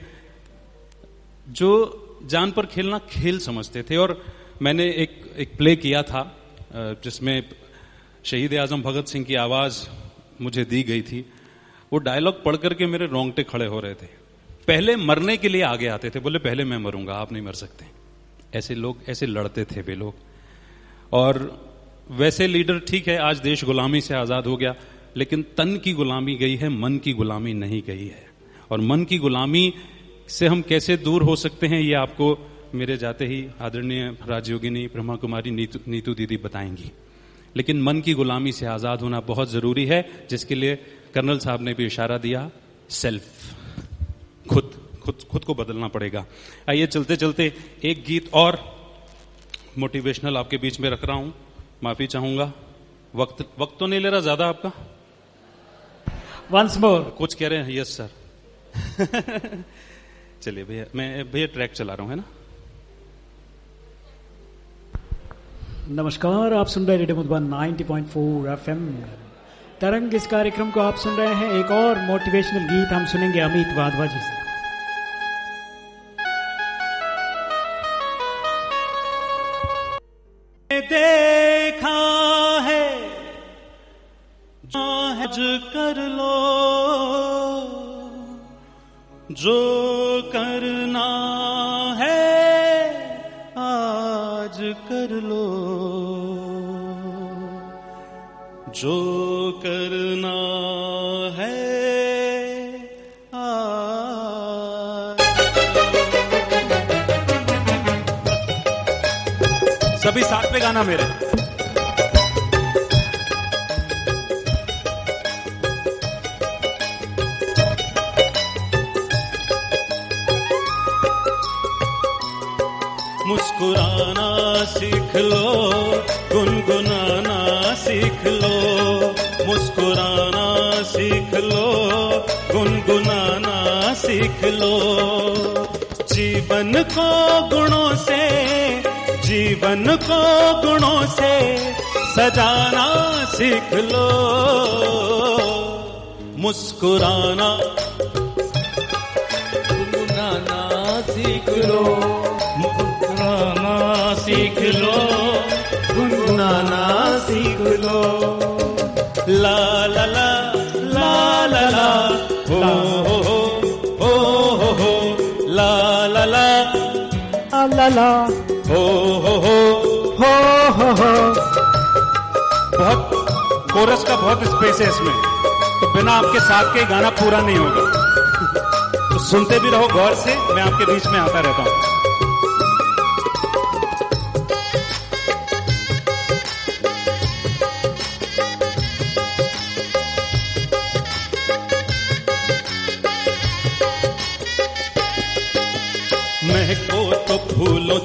जो जान पर खेलना खेल समझते थे और मैंने एक एक प्ले किया था जिसमें शहीद आज़म भगत सिंह की आवाज़ मुझे दी गई थी। वो डायलॉग पढ़ करके मेरे रोंगटे खड़े हो रहे थे। पहले मरने के लिए आगे आते थे, बोले, पहले मैं मरूँगा, आप नहीं मर सकते। ऐसे लोग, ऐसे लड़ते थे वे लोग। और वैसे लीडर ठीक है, आज देश गुलामी से आज़ाद हो गया, लेकिन तन की गुलामी गई है, मन की गुलामी नहीं गई है। और मन की गुलामी से हम कैसे दूर हो सकते हैं ये आपको मेरे जाते ही आदरणीय राजयोगिनी ब्रह्मा कुमारी नीतू, नीतू दीदी बताएँगी। लेकिन मन की गुलामी से आज़ाद होना बहुत ज़रूरी है जिसके लिए कर्नल साहब ने भी इशारा दिया सेल्फ। खुद खुद खुद को बदलना पड़ेगा। आइए चलते चलते एक गीत और मोटिवेशनल आपके बीच में रख रहा हूँ। माफ़ी चाहूँगा। वक्त वक्त तो नहीं ले रहा ज़्यादा आपका? वंस मोर कुछ कह रहे हैं? यस सर <laughs> चलिए भैया, मैं, भैया ट्रैक चला रहा हूँ, है ना? नमस्कार, आप सुन रहे रेडियो मधुबन 90.4 पॉइंट तरंग इस कार्यक्रम को आप सुन रहे हैं, एक और मोटिवेशनल गीत हम सुनेंगे अमित वाधवा जी से। सभी साथ में गाना मेरे। मुस्कुराना सीख लो, गुनगुनाना सीख लो। मुस्कुराना सीख लो, गुनगुनाना सीख लो। जीवन को गुणों से जीवन को गुणों से सजाना सीख लो। मुस्कुराना, गुनगुनाना सीख लो। मुस्कुराना सीख लो। गुनगुनाना सीख लो। ला ला ला ला ला ला। हो हो हो हो हो ला ला ला। अल्लाह हो हो हो हो हो बहुत कोरस का बहुत स्पेस है इसमें। तो बिना आपके साथ के गाना पूरा नहीं होगा। <laughs> तो सुनते भी रहो गौर से, मैं आपके बीच में आता रहता हूँ।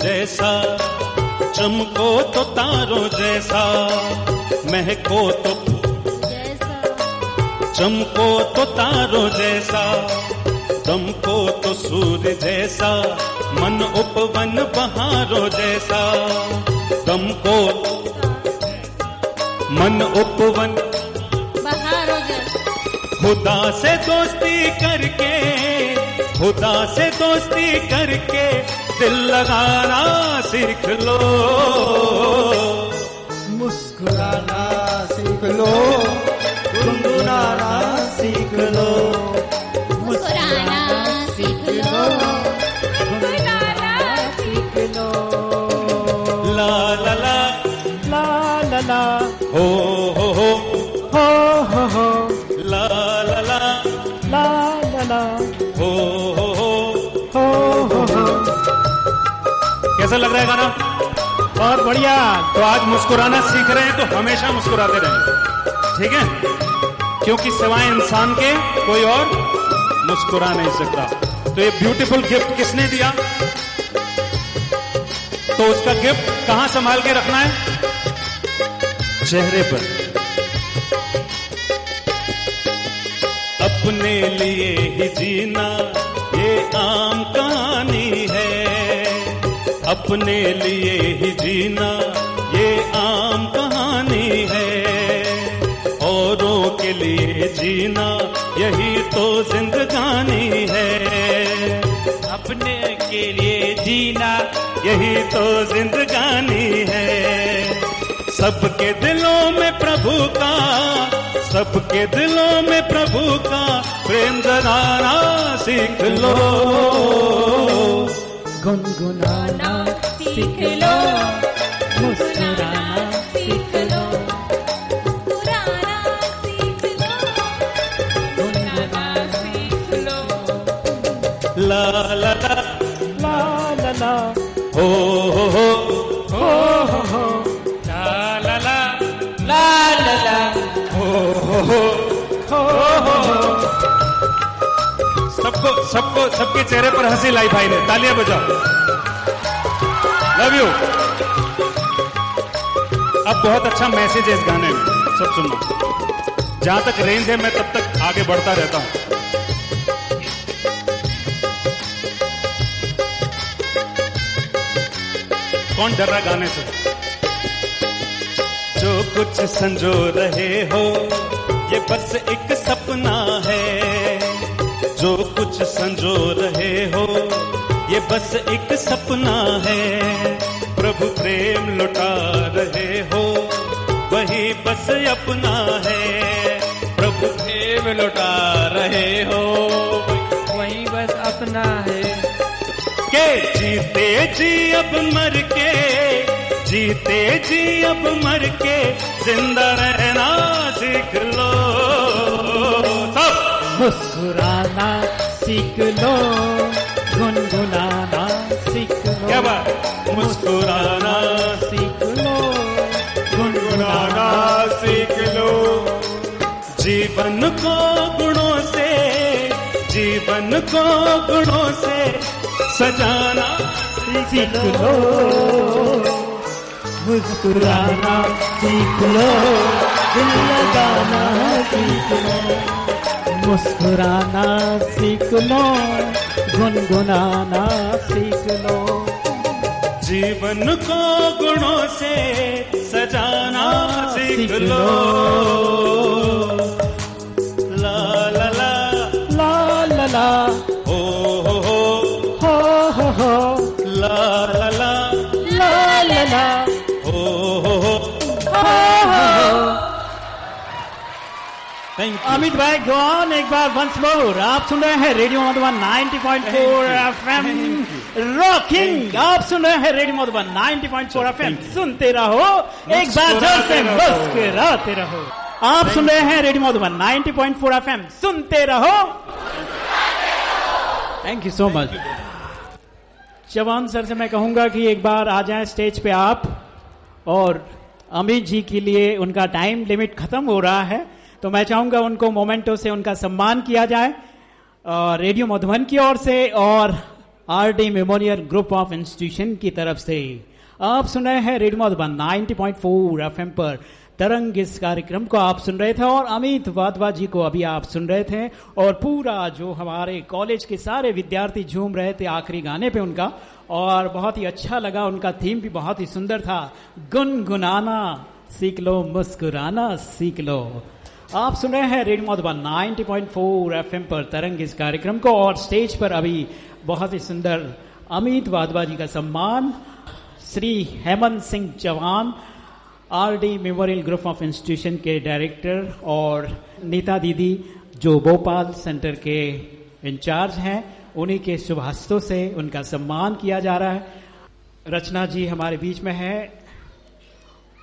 जैसा चमको तो तारों जैसा महको तो चमको तो तारों जैसा दमको तो सूर्य जैसा मन उपवन बहारों जैसा दमको मन उपवन बहारो जैसा। खुदा से दोस्ती करके खुदा से दोस्ती करके दिल लगाना सीख लो। मुस्कुराना सीख लो। गुनगुनाना सीख लो। मुस्कुराना कैसा लग रहा है गाना? बहुत बढ़िया। तो आज मुस्कुराना सीख रहे हैं तो हमेशा मुस्कुराते रहें। ठीक है? क्योंकि सिवाय इंसान के कोई और मुस्कुरा नहीं सकता तो ये ब्यूटीफुल गिफ्ट किसने दिया? तो उसका गिफ्ट कहाँ संभाल के रखना है? चेहरे पर। अपने लिए ही जीना, ये आम है अपने लिए ही जीना ये आम कहानी है। औरों के लिए जीना यही तो जिंदगानी है। अपने के लिए जीना यही तो जिंदगानी है। सबके दिलों में प्रभु का सबके दिलों में प्रभु का प्रेम जगाना सीख लो। गुनगुनाना सीख लो मुस्कुराना सबको चेहरे पर हँसी लाई भाई ने। तालियाँ बजाओ। लव यू अब बहुत अच्छा मैसेज है इस गाने में। सब सुनना जहाँ तक रेंज है, मैं तब तक आगे बढ़ता रहता हूँ। कौन डर रहा गाने से? जो कुछ संजो रहे हो, ये बस एक सपना जो कुछ संजो रहे हो, ये बस एक सपना है। प्रभु प्रेम लुटा रहे हो, वही बस अपना है। प्रभु प्रेम लुटा रहे हो, वही बस अपना है। के जीते जी अब मर के, जीते जी अब मर के, ज़िंदा रहना सीख लो। सब मुस्कुराना सीख लो गुनगुनाना सीख लो क्या बात? मुस्कुराना सीख लो गुनगुनाना सीख लो जीवन को गुणों से जीवन को गुणों से सजाना सीख लो मुस्कुराना सीख लो दिल लगाना सीख लो मुस्कुराना सीख लो गुनगुनाना सीख लो। जीवन को गुणों से सजाना सीख लो। लो। ला ला। ला ला ला। हो हो हो। हो हो हो। ला ला ला। ला ला ला। हो। हो हो। अमित भाई गॉन एक बार वंस मोर आप सुन रहे हैं रेडियो मधुबन 90.4 एफएम रॉकिंग आप सुन रहे हैं रेडियो मधुबन 90.4 एफएम सुनते रहो। एक बार ज़ोर से मुस्कुराते रहो। आप सुन रहे हैं रेडियो मधुबन 90.4 एफएम सुनते रहो। Thank you so much Chauhan sir से मैं कहूँगा कि एक बार आ जाए स्टेज पे आप। और अमित जी के लिए उनका टाइम लिमिट खत्म हो रहा है। तो मैं चाहूँगा उनको मोमेंटो से उनका सम्मान किया जाए रेडियो मधुबन की ओर से, और R D memorial group of institution की तरफ़ से। आप सुन रहे हैं रेडियो मधुबन 90.4 एफएम पर। तरंग इस कार्यक्रम को आप सुन रहे थे, और अमित वाधवा जी को अभी आप सुन रहे थे, और पूरा जो हमारे कॉलेज के सारे विद्यार्थी झूम रहे थे आखिरी गाने पे उनका, और बहुत ही अच्छा लगा, उनका थीम भी बहुत ही सुंदर था। गुनगुनाना, सीख लो, मुस्कुराना, सीख लो। आप सुन रहे हैं रेडियो मधुबन 90.4 एफएम पर तरंग इस कार्यक्रम को और स्टेज पर अभी बहुत ही सुंदर अमित वाधवा जी का सम्मान, Shri Hemant Singh Chauhan, RD memorial group of institution के डायरेक्टर और नीता दीदी जो भोपाल सेंटर के इंचार्ज हैं, उन्हीं के शुभ हस्तों से उनका सम्मान किया जा रहा है। रचना जी हमारे बीच में है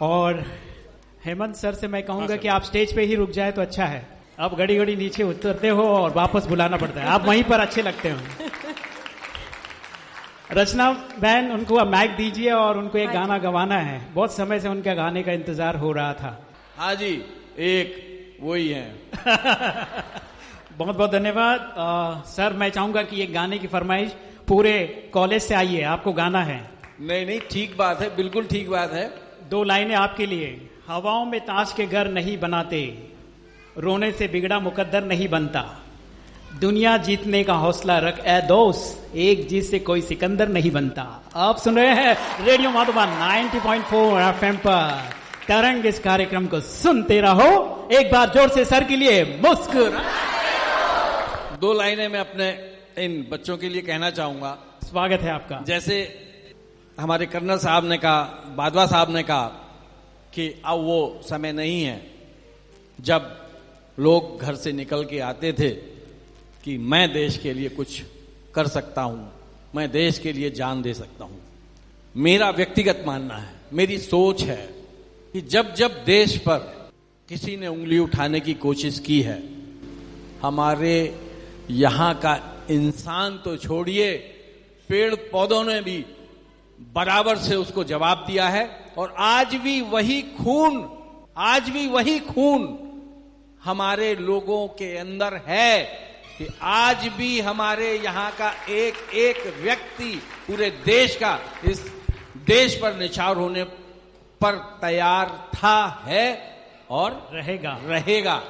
और हेमंत सर से मैं कहूँगा कि आप स्टेज पे ही रुक जाए तो अच्छा है। आप घड़ी घड़ी नीचे उतरते हो और वापस बुलाना पड़ता है। आप वहीं पर अच्छे लगते हो। <laughs> रचना बहन उनको अब माइक दीजिए और उनको एक गाना गवाना है। बहुत समय से उनका गाने का इंतज़ार हो रहा था। हाँ जी एक वही है <laughs> बहुत बहुत धन्यवाद। सर मैं चाहूँगा कि ये गाने की फरमाइश पूरे कॉलेज से आई है आपको गाना है। नहीं नहीं ठीक बात है बिल्कुल ठीक बात है। दो लाइनें आपके लिए। हवाओं में ताश के घर नहीं बनाते रोने से बिगड़ा मुकद्दर नहीं बनता। दुनिया जीतने का हौसला रख ए दोस्त एक जीत से कोई सिकंदर नहीं बनता। आप सुन रहे हैं रेडियो माधुबन 90.4 एफएम पर। तरंग इस कार्यक्रम को सुनते रहो। एक बार ज़ोर से सर के लिए मुस्कुरा। दो लाइनें मैं अपने इन बच्चों के लिए कहना चाहूँगा। स्वागत है आपका। जैसे हमारे कर्नल साहब ने कहा बादवा साहब ने कहा कि अब वो समय नहीं है। जब लोग घर से निकल के आते थे कि मैं देश के लिए कुछ कर सकता हूँ, मैं देश के लिए जान दे सकता हूँ, मेरा व्यक्तिगत मानना है, मेरी सोच है कि जब जब देश पर किसी ने उंगली उठाने की कोशिश की है, हमारे यहाँ का इंसान तो छोड़िए पेड़ पौधों ने भी बराबर से उसको जवाब दिया है। और आज भी वही खून आज भी वही खून हमारे लोगों के अंदर है कि आज भी हमारे यहाँ का एक एक व्यक्ति पूरे देश का इस देश पर निछावर होने पर तैयार था है और रहेगा। रहेगा।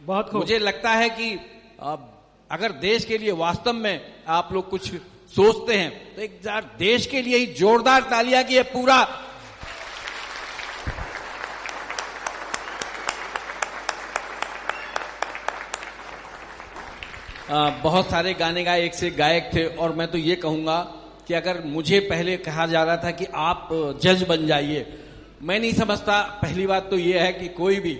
बहुत खूब। मुझे लगता है कि अब अगर देश के लिए वास्तव में आप लोग कुछ सोचते हैं तो एक देश के लिए ही जोरदार तालियाँ की ये पूरा आ, बहुत सारे गाने गाए एक से गायक थे और मैं तो ये कहूँगा कि अगर मुझे पहले कहा जा रहा था कि आप जज बन जाइए मैं नहीं समझता। पहली बात तो ये है कि कोई भी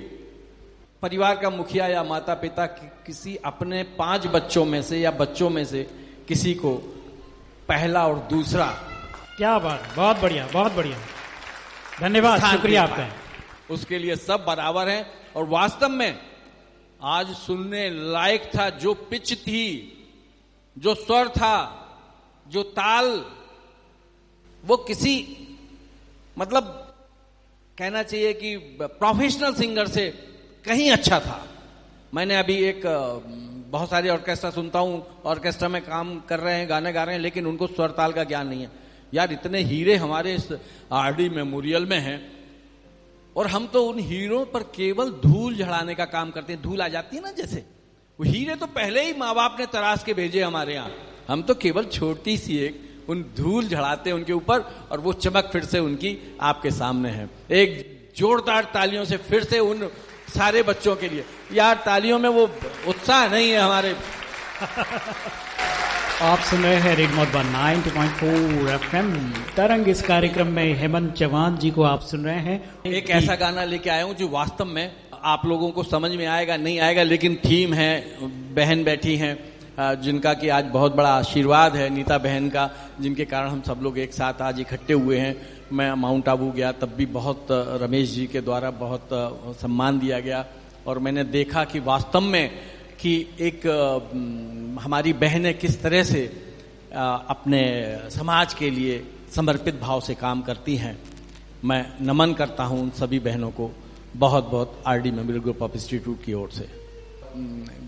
परिवार का मुखिया या माता पिता कि, किसी अपने पाँच बच्चों में से या बच्चों में से किसी को पहला और दूसरा। क्या बात बहुत बढ़िया बहुत बढ़िया। धन्यवाद शुक्रिया आपका। उसके लिए सब बराबर हैं और वास्तव में आज सुनने लायक था जो पिच थी, जो स्वर था, जो ताल, वो किसी मतलब कहना चाहिए कि प्रोफेशनल सिंगर से कहीं अच्छा था। मैंने अभी एक बहुत सारे ऑर्केस्ट्रा सुनता हूँ ऑर्केस्ट्रा में काम कर रहे हैं, गाने गा रहे हैं, लेकिन उनको स्वर ताल का ज्ञान नहीं है। यार, इतने हीरे हमारे इस आरडी मेमोरियल में हैं और हम तो उन हीरो पर केवल धूल झड़ाने का काम करते हैं। धूल आ जाती है ना जैसे। वो हीरे तो पहले ही माँ बाप ने तराश के भेजे हमारे यहाँ। हम तो केवल छोटी सी एक, उन धूल झड़ाते हैं उनके ऊपर और वो चमक फिर से उनकी आपके सामने है। एक जोरदार तालियों से फिर से उन सारे बच्चों के लिए। यार, तालियों में वो उत्साह नहीं है हमारे। <laughs> आप सुन रहे हैं रेड मधुबन 90.4 एफएम। तरंग इस कार्यक्रम में हेमंत चौहान जी को आप सुन रहे हैं। एक ऐसा गाना लेके आया हूँ जो वास्तव में आप लोगों को समझ में आएगा, नहीं आएगा, लेकिन थीम है, बहन बैठी हैं जिनका कि आज बहुत बड़ा आशीर्वाद है, नीता बहन का, जिनके कारण हम सब लोग एक साथ आज इकट्ठे हुए हैं। मैं माउंट आबू गया, तब भी बहुत रमेश जी के द्वारा बहुत सम्मान दिया गया, और मैंने देखा कि वास्तव में कि एक हमारी बहनें किस तरह से अपने समाज के लिए समर्पित भाव से काम करती हैं। मैं नमन करता हूँ उन सभी बहनों को बहुत बहुत RD memorial group of institute की ओर से।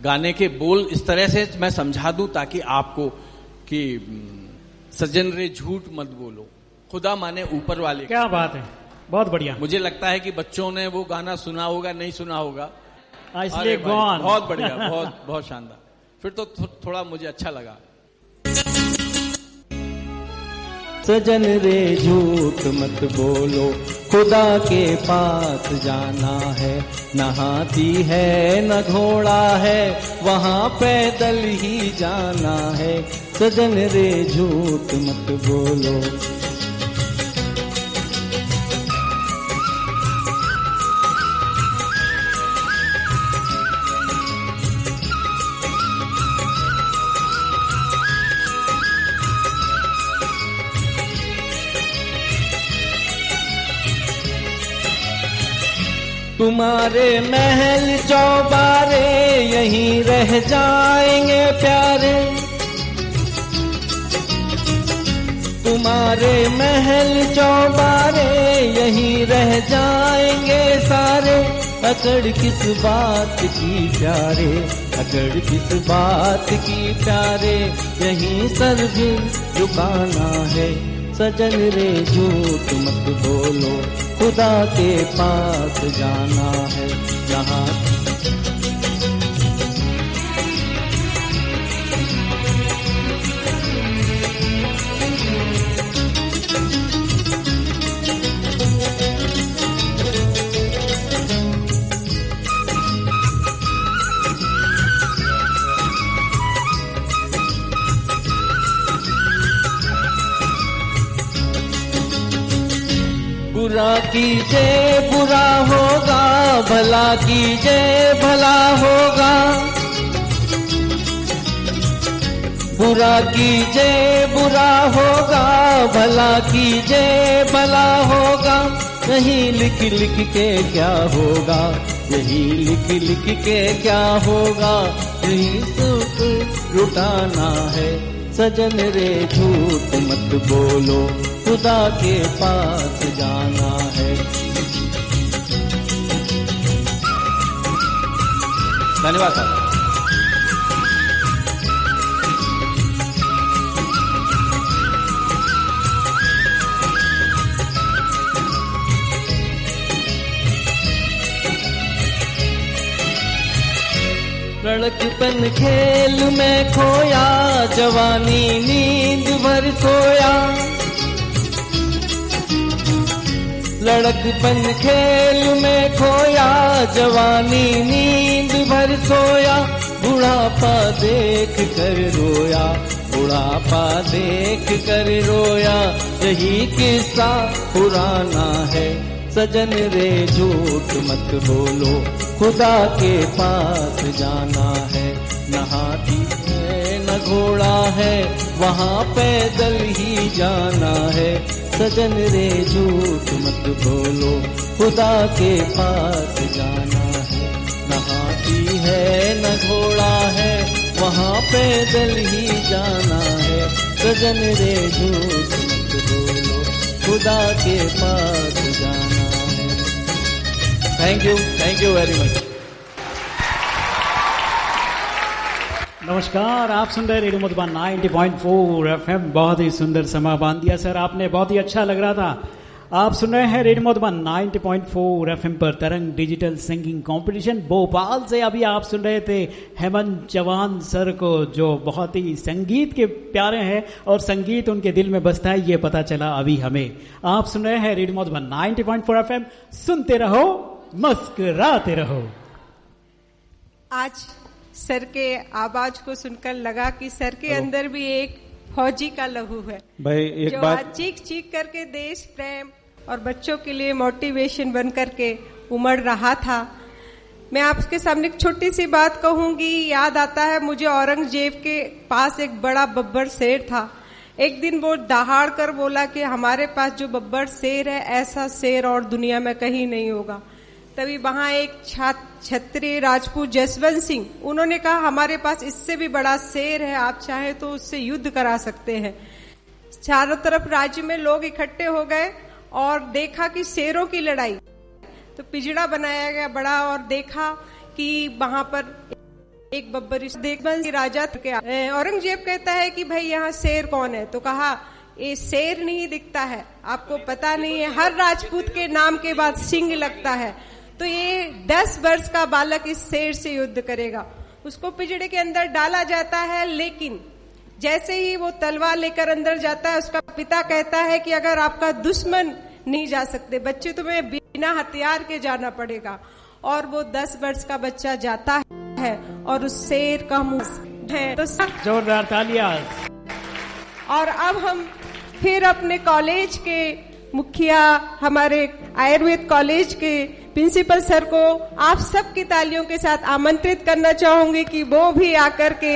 गाने के बोल इस तरह से मैं समझा दूँ ताकि आपको कि सज्जन रे झूठ मत बोलो। खुदा माने ऊपर वाले क्या बात है? बहुत बढ़िया। मुझे लगता है कि बच्चों ने वो गाना सुना होगा नहीं सुना होगा। इसलिए गौन बहुत बढ़िया बहुत <laughs> बहुत शानदार। फिर तो थो, थोड़ा मुझे अच्छा लगा। सजन रे झूठ मत बोलो। खुदा के पास जाना है। न हाथी है न घोड़ा है। वहाँ पैदल ही जाना है। सजन रे झूठ मत बोलो। तुम्हारे महल चौबारे, यहीं रह जाएँगे प्यारे। तुम्हारे महल चौबारे, यहीं रह जाएँगे सारे। अकड़ किस बात की प्यारे, अकड़ किस बात की प्यारे। यहीं सर भी झुकाना है, सजन रे, झूठ मत बोलो। खुदा के पास जाना है जहाँ कीजिए बुरा होगा, भला कीजिए भला होगा। बुरा कीजिए बुरा होगा, भला कीजिए भला होगा। यही लिख लिख के क्या होगा, यही लिख लिख के क्या होगा। यही सुख लुटाना है, सजन रे झूठ मत बोलो। खुदा के पास जाना है। धन्यवाद साहब लड़कपन खेल में खोया जवानी नींद भर सोया। लड़कपन खेल में खोया, जवानी नींद भर सोया, बुढ़ापा देख कर रोया, बुढ़ापा देख कर रोया। यही किस्सा पुराना है, सजन रे झूठ मत बोलो, खुदा के पास जाना है। न हाथी है, न घोड़ा है, वहाँ पैदल ही जाना है। सजन रे झूठ मत बोलो, खुदा के पास जाना है। न हाथी है, न घोड़ा है, वहाँ पैदल ही जाना है। सजन रे झूठ मत बोलो, खुदा के पास जाना है। Thank you thank you very much नमस्कार, आप सुन रहे रेडियो मधुबन 90.4 एफएम। बहुत ही सुंदर समा बाँध दिया, सर। आपने बहुत ही अच्छा लग रहा था। आप सुन रहे हैं रेडियो मधुबन 90.4 एफएम पर Tarang digital singing competition. Bhopal से अभी आप सुन रहे थे हेमंत चौहान सर को, जो बहुत ही संगीत के प्यारे हैं और संगीत उनके दिल में बसता है, ये पता चला अभी हमें। आप सुन रहे हैं रेडियो मधुबन 90.4 एफएम। सुनते रहो, मुस्कुराते रहो। आज सर के आवाज़ को सुनकर लगा कि सर के अंदर भी एक फौजी का लहू है। भाई एक जो बात चीख चीख करके देश प्रेम और बच्चों के लिए मोटिवेशन बन करके उमड़ रहा था। मैं आपके सामने एक छोटी सी बात कहूँगी। याद आता है मुझे औरंगज़ेब के पास एक बड़ा बब्बर शेर था। एक दिन वो दहाड़ कर बोला कि हमारे पास जो बब्बर शेर है ऐसा शेर और दुनिया में कहीं नहीं होगा। तभी वहाँ एक क्षत्रिय राजपूत जसवंत सिंह, उन्होंने कहा, हमारे पास इससे भी बड़ा शेर है, आप चाहे तो उससे युद्ध करा सकते हैं। चारों तरफ़ राज्य में लोग इकट्ठे हो गए और देखा कि शेरों की लड़ाई। तो पिजड़ा बनाया गया बड़ा और देखा कि वहाँ पर एक बब्बर देखबंस राजा के औरंगज़ेब कहता है कि, भाई, यहाँ शेर कौन है? तो कहा, ये शेर नहीं दिखता है। आपको पता नहीं है, हर राजपूत के नाम के बाद सिंह लगता है। तो ये दस वर्ष का बालक इस शेर से युद्ध करेगा। उसको पिजड़े के अंदर डाला जाता है लेकिन जैसे ही वो तलवार लेकर अंदर जाता है उसका पिता कहता है कि अगर आपका दुश्मन नहीं जा सकते बच्चे तुम्हें बिना हथियार के जाना पड़ेगा। और वो दस वर्ष का बच्चा जाता है और उस शेर का मुँह है। तो जोरदार तालियाँ। और अब हम फिर अपने कॉलेज के मुखिया हमारे आयुर्वेद कॉलेज के प्रिंसिपल सर को आप सब की तालियों के साथ आमंत्रित करना चाहूँगी कि वो भी आकर के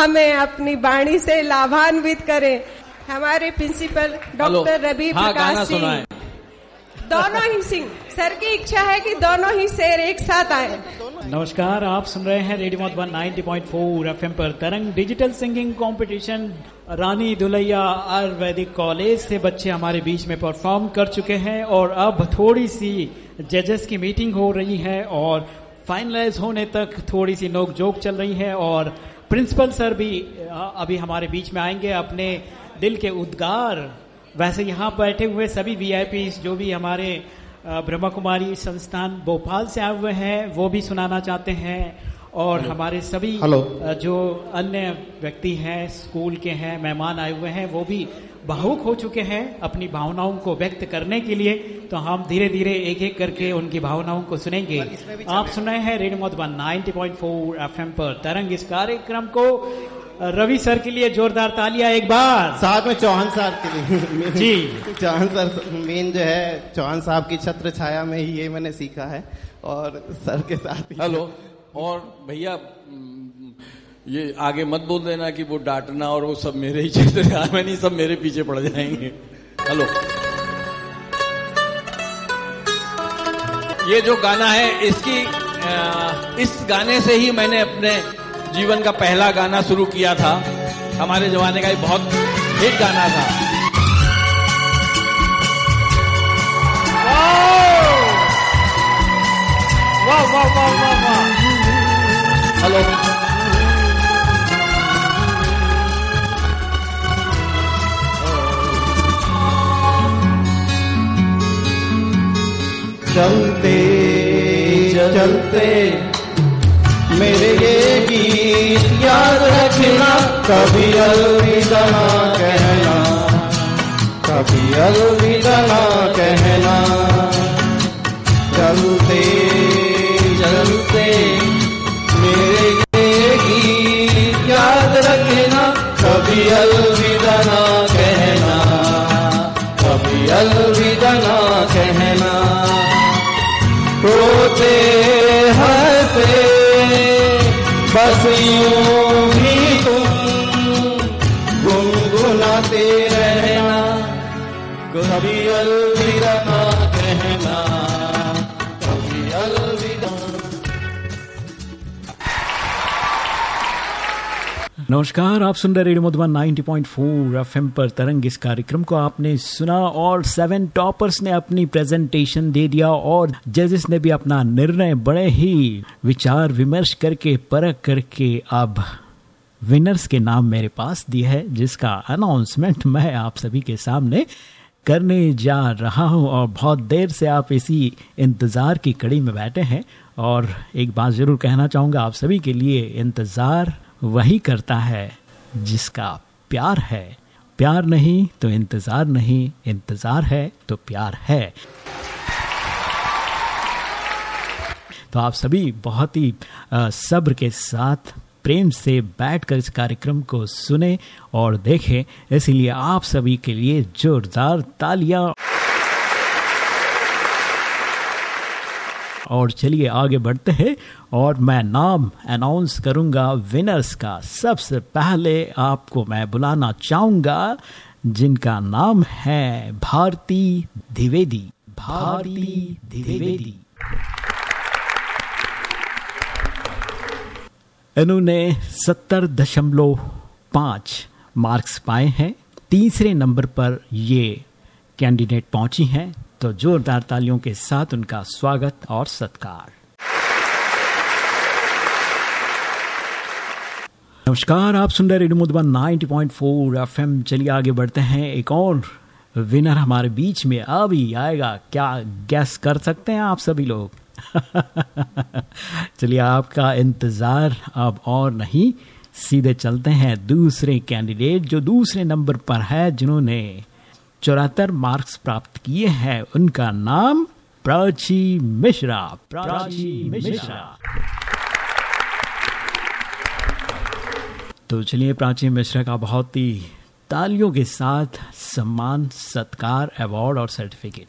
हमें अपनी वाणी से लाभान्वित करें। हमारे प्रिंसिपल डॉक्टर रवि हाँ प्रकाश जी सिंह दोनों ही सिंह। सर की इच्छा है कि दोनों ही शेर एक साथ आए। नमस्कार, आप सुन रहे हैं रेडियो मधुबन 90.4 एफएम पर Tarang digital singing competition. Rani Dulaiya ayurvedic college से बच्चे हमारे बीच में परफॉर्म कर चुके हैं और अब थोड़ी सी जजेस की मीटिंग हो रही है और फाइनलाइज होने तक थोड़ी सी नोक जोक चल रही है और प्रिंसिपल सर भी अभी हमारे बीच में आएँगे अपने दिल के उद्गार। वैसे यहाँ बैठे हुए सभी वीआईपी जो भी हमारे ब्रह्मा कुमारी संस्थान भोपाल से आए हुए हैं वो भी सुनाना चाहते हैं। और हमारे सभी हेलो। जो अन्य व्यक्ति हैं स्कूल के हैं मेहमान आए हुए हैं वो भी भावुक हो चुके हैं अपनी भावनाओं को व्यक्त करने के लिए। तो हम धीरे धीरे एक एक करके उनकी भावनाओं को सुनेंगे। आप सुन रहे हैं रेडियो मधुबन 90.4 एफएम पर तरंग इस कार्यक्रम को। रवि सर के लिए जोरदार तालियाँ एक बार। साथ में चौहान साहब के लिए। जी। चौहान सर मेन जो है चौहान साहब की छत्र छाया में ही ये मैंने सीखा है और सर के साथ हेलो और भैया हम्म, ये आगे मत बोल देना कि वो डांटना और वो सब मेरे ही क्षेत्र में नहीं सब मेरे पीछे पड़ जाएँगे। हेलो। ये जो गाना है इसकी इस गाने से ही मैंने अपने जीवन का पहला गाना शुरू किया था। हमारे जमाने का ये बहुत हिट गाना था। हेलो। चलते चलते गीत याद रखना कभी अलविदा ना कहना। कभी अलविदा ना कहना। चलते चलते। बस यूँ भी तुम गुनगुनाते रहना कभी अलविदा नमस्कार, आप सुन रहे रेडियो मधुबन 90.4 एफएम पर तरंग। इस कार्यक्रम को आपने सुना और सेवन टॉपर्स ने अपनी प्रेजेंटेशन दे दिया और जजेस ने भी अपना निर्णय बड़े ही विचार विमर्श करके, परख करके अब विनर्स के नाम मेरे पास दिए है, जिसका अनाउंसमेंट मैं आप सभी के सामने करने जा रहा हूँ। और बहुत देर से आप इसी इंतज़ार की कड़ी में बैठे हैं। और एक बात ज़रूर कहना चाहूँगा, आप सभी के लिए इंतज़ार वही करता है जिसका प्यार है। प्यार नहीं तो इंतज़ार नहीं। इंतज़ार है तो प्यार है। तो आप सभी बहुत ही सब्र के साथ, प्रेम से बैठकर इस कार्यक्रम को सुने और देखें। इसीलिए आप सभी के लिए जोरदार तालियाँ। और चलिए आगे बढ़ते हैं और मैं नाम अनाउंस करूँगा विनर्स का। सबसे पहले आपको मैं बुलाना चाहूँगा जिनका नाम है भारती द्विवेदी। भारती द्विवेदी। इन्होंने सत्तर दशमलव पाँच मार्क्स पाए हैं। तीसरे नंबर पर ये कैंडिडेट पहुँची हैं। तो जोरदार तालियों के साथ उनका स्वागत और सत्कार। नमस्कार, आप सुन रहे रेडियो मधुबन 90.4 एफएम। चलिए आगे बढ़ते हैं। एक और विनर हमारे बीच में अभी आएगा। क्या गैस कर सकते हैं आप सभी लोग? <laughs> चलिए, आपका इंतज़ार अब और नहीं। सीधे चलते हैं दूसरे कैंडिडेट जो दूसरे नंबर पर है, जिन्होंने चौहत्तर मार्क्स प्राप्त किए हैं। उनका नाम प्राची मिश्रा। प्राची मिश्रा। तो चलिए प्राची मिश्रा का बहुत ही तालियों के साथ सम्मान, सत्कार अवार्ड और सर्टिफिकेट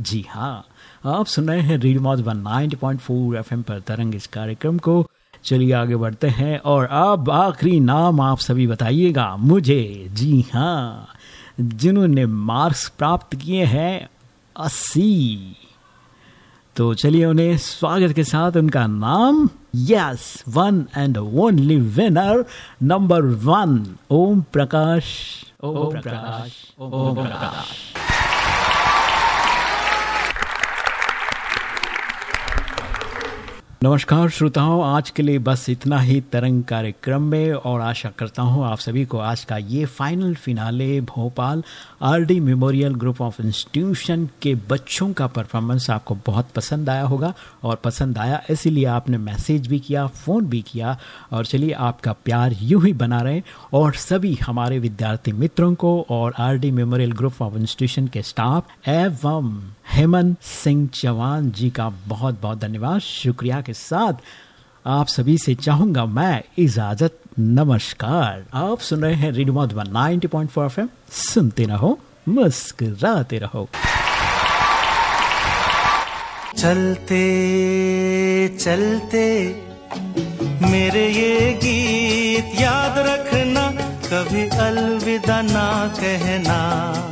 जी हाँ आप सुन रहे हैं रीड Moj one ninety point four FM पर तरंग इस कार्यक्रम को। चलिए आगे बढ़ते हैं और अब आखिरी नाम आप सभी बताइएगा। मुझे, जी हाँ जिन्होंने मार्क्स प्राप्त किए हैं, अस्सी। तो चलिए उन्हें स्वागत के साथ उनका नाम, yes, one and only winner, number one, Om Prakash. Om Prakash. Om Prakash. नमस्कार श्रोताओं, आज के लिए बस इतना ही तरंग कार्यक्रम में और आशा करता हूँ आप सभी को आज का ये final finale Bhopal RD memorial group of institution के बच्चों का परफॉर्मेंस आपको बहुत पसंद आया होगा और पसंद आया इसीलिए आपने मैसेज भी किया फ़ोन भी किया और चलिए आपका प्यार यूँ ही बना रहे और सभी हमारे विद्यार्थी मित्रों को और RD memorial group of institution के स्टाफ एवं हेमंत सिंह चौहान जी का बहुत बहुत धन्यवाद। शुक्रिया के साथ आप सभी से चाहूँगा मैं इजाज़त। नमस्कार। आप सुन रहे हैं रेडियो मधुबन 90.4 एफएम। सुनते रहो, मुस्कुराते रहो। चलते चलते मेरे ये गीत याद रखना, कभी अलविदा ना कहना।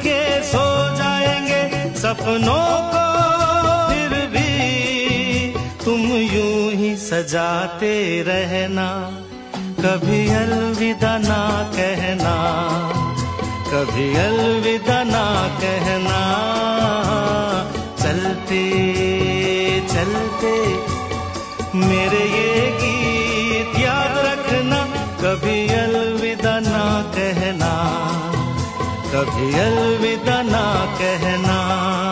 सपनों को फिर भी तुम यूँ ही सजाते रहना। कभी अलविदा ना कहना, कभी अलविदा ना कहना। चलते चलते, मेरे ये कभी अलविदा ना कहना।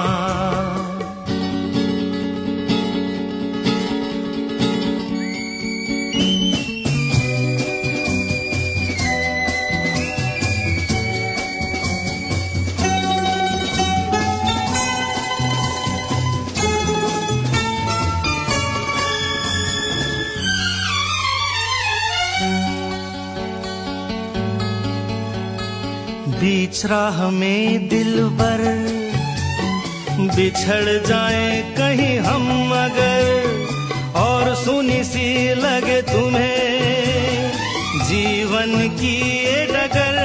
बीच राह में दिल पर बिछड़ जाए कहीं हम अगर, और सुनी सी लगे तुम्हें जीवन की ये डगर।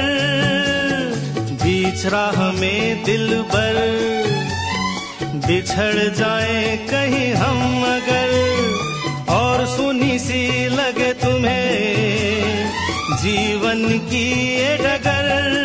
बीच राह में दिल बर बिछड़ जाए कहीं हम अगर, और सुनी सी लगे तुम्हें जीवन की ये डगर।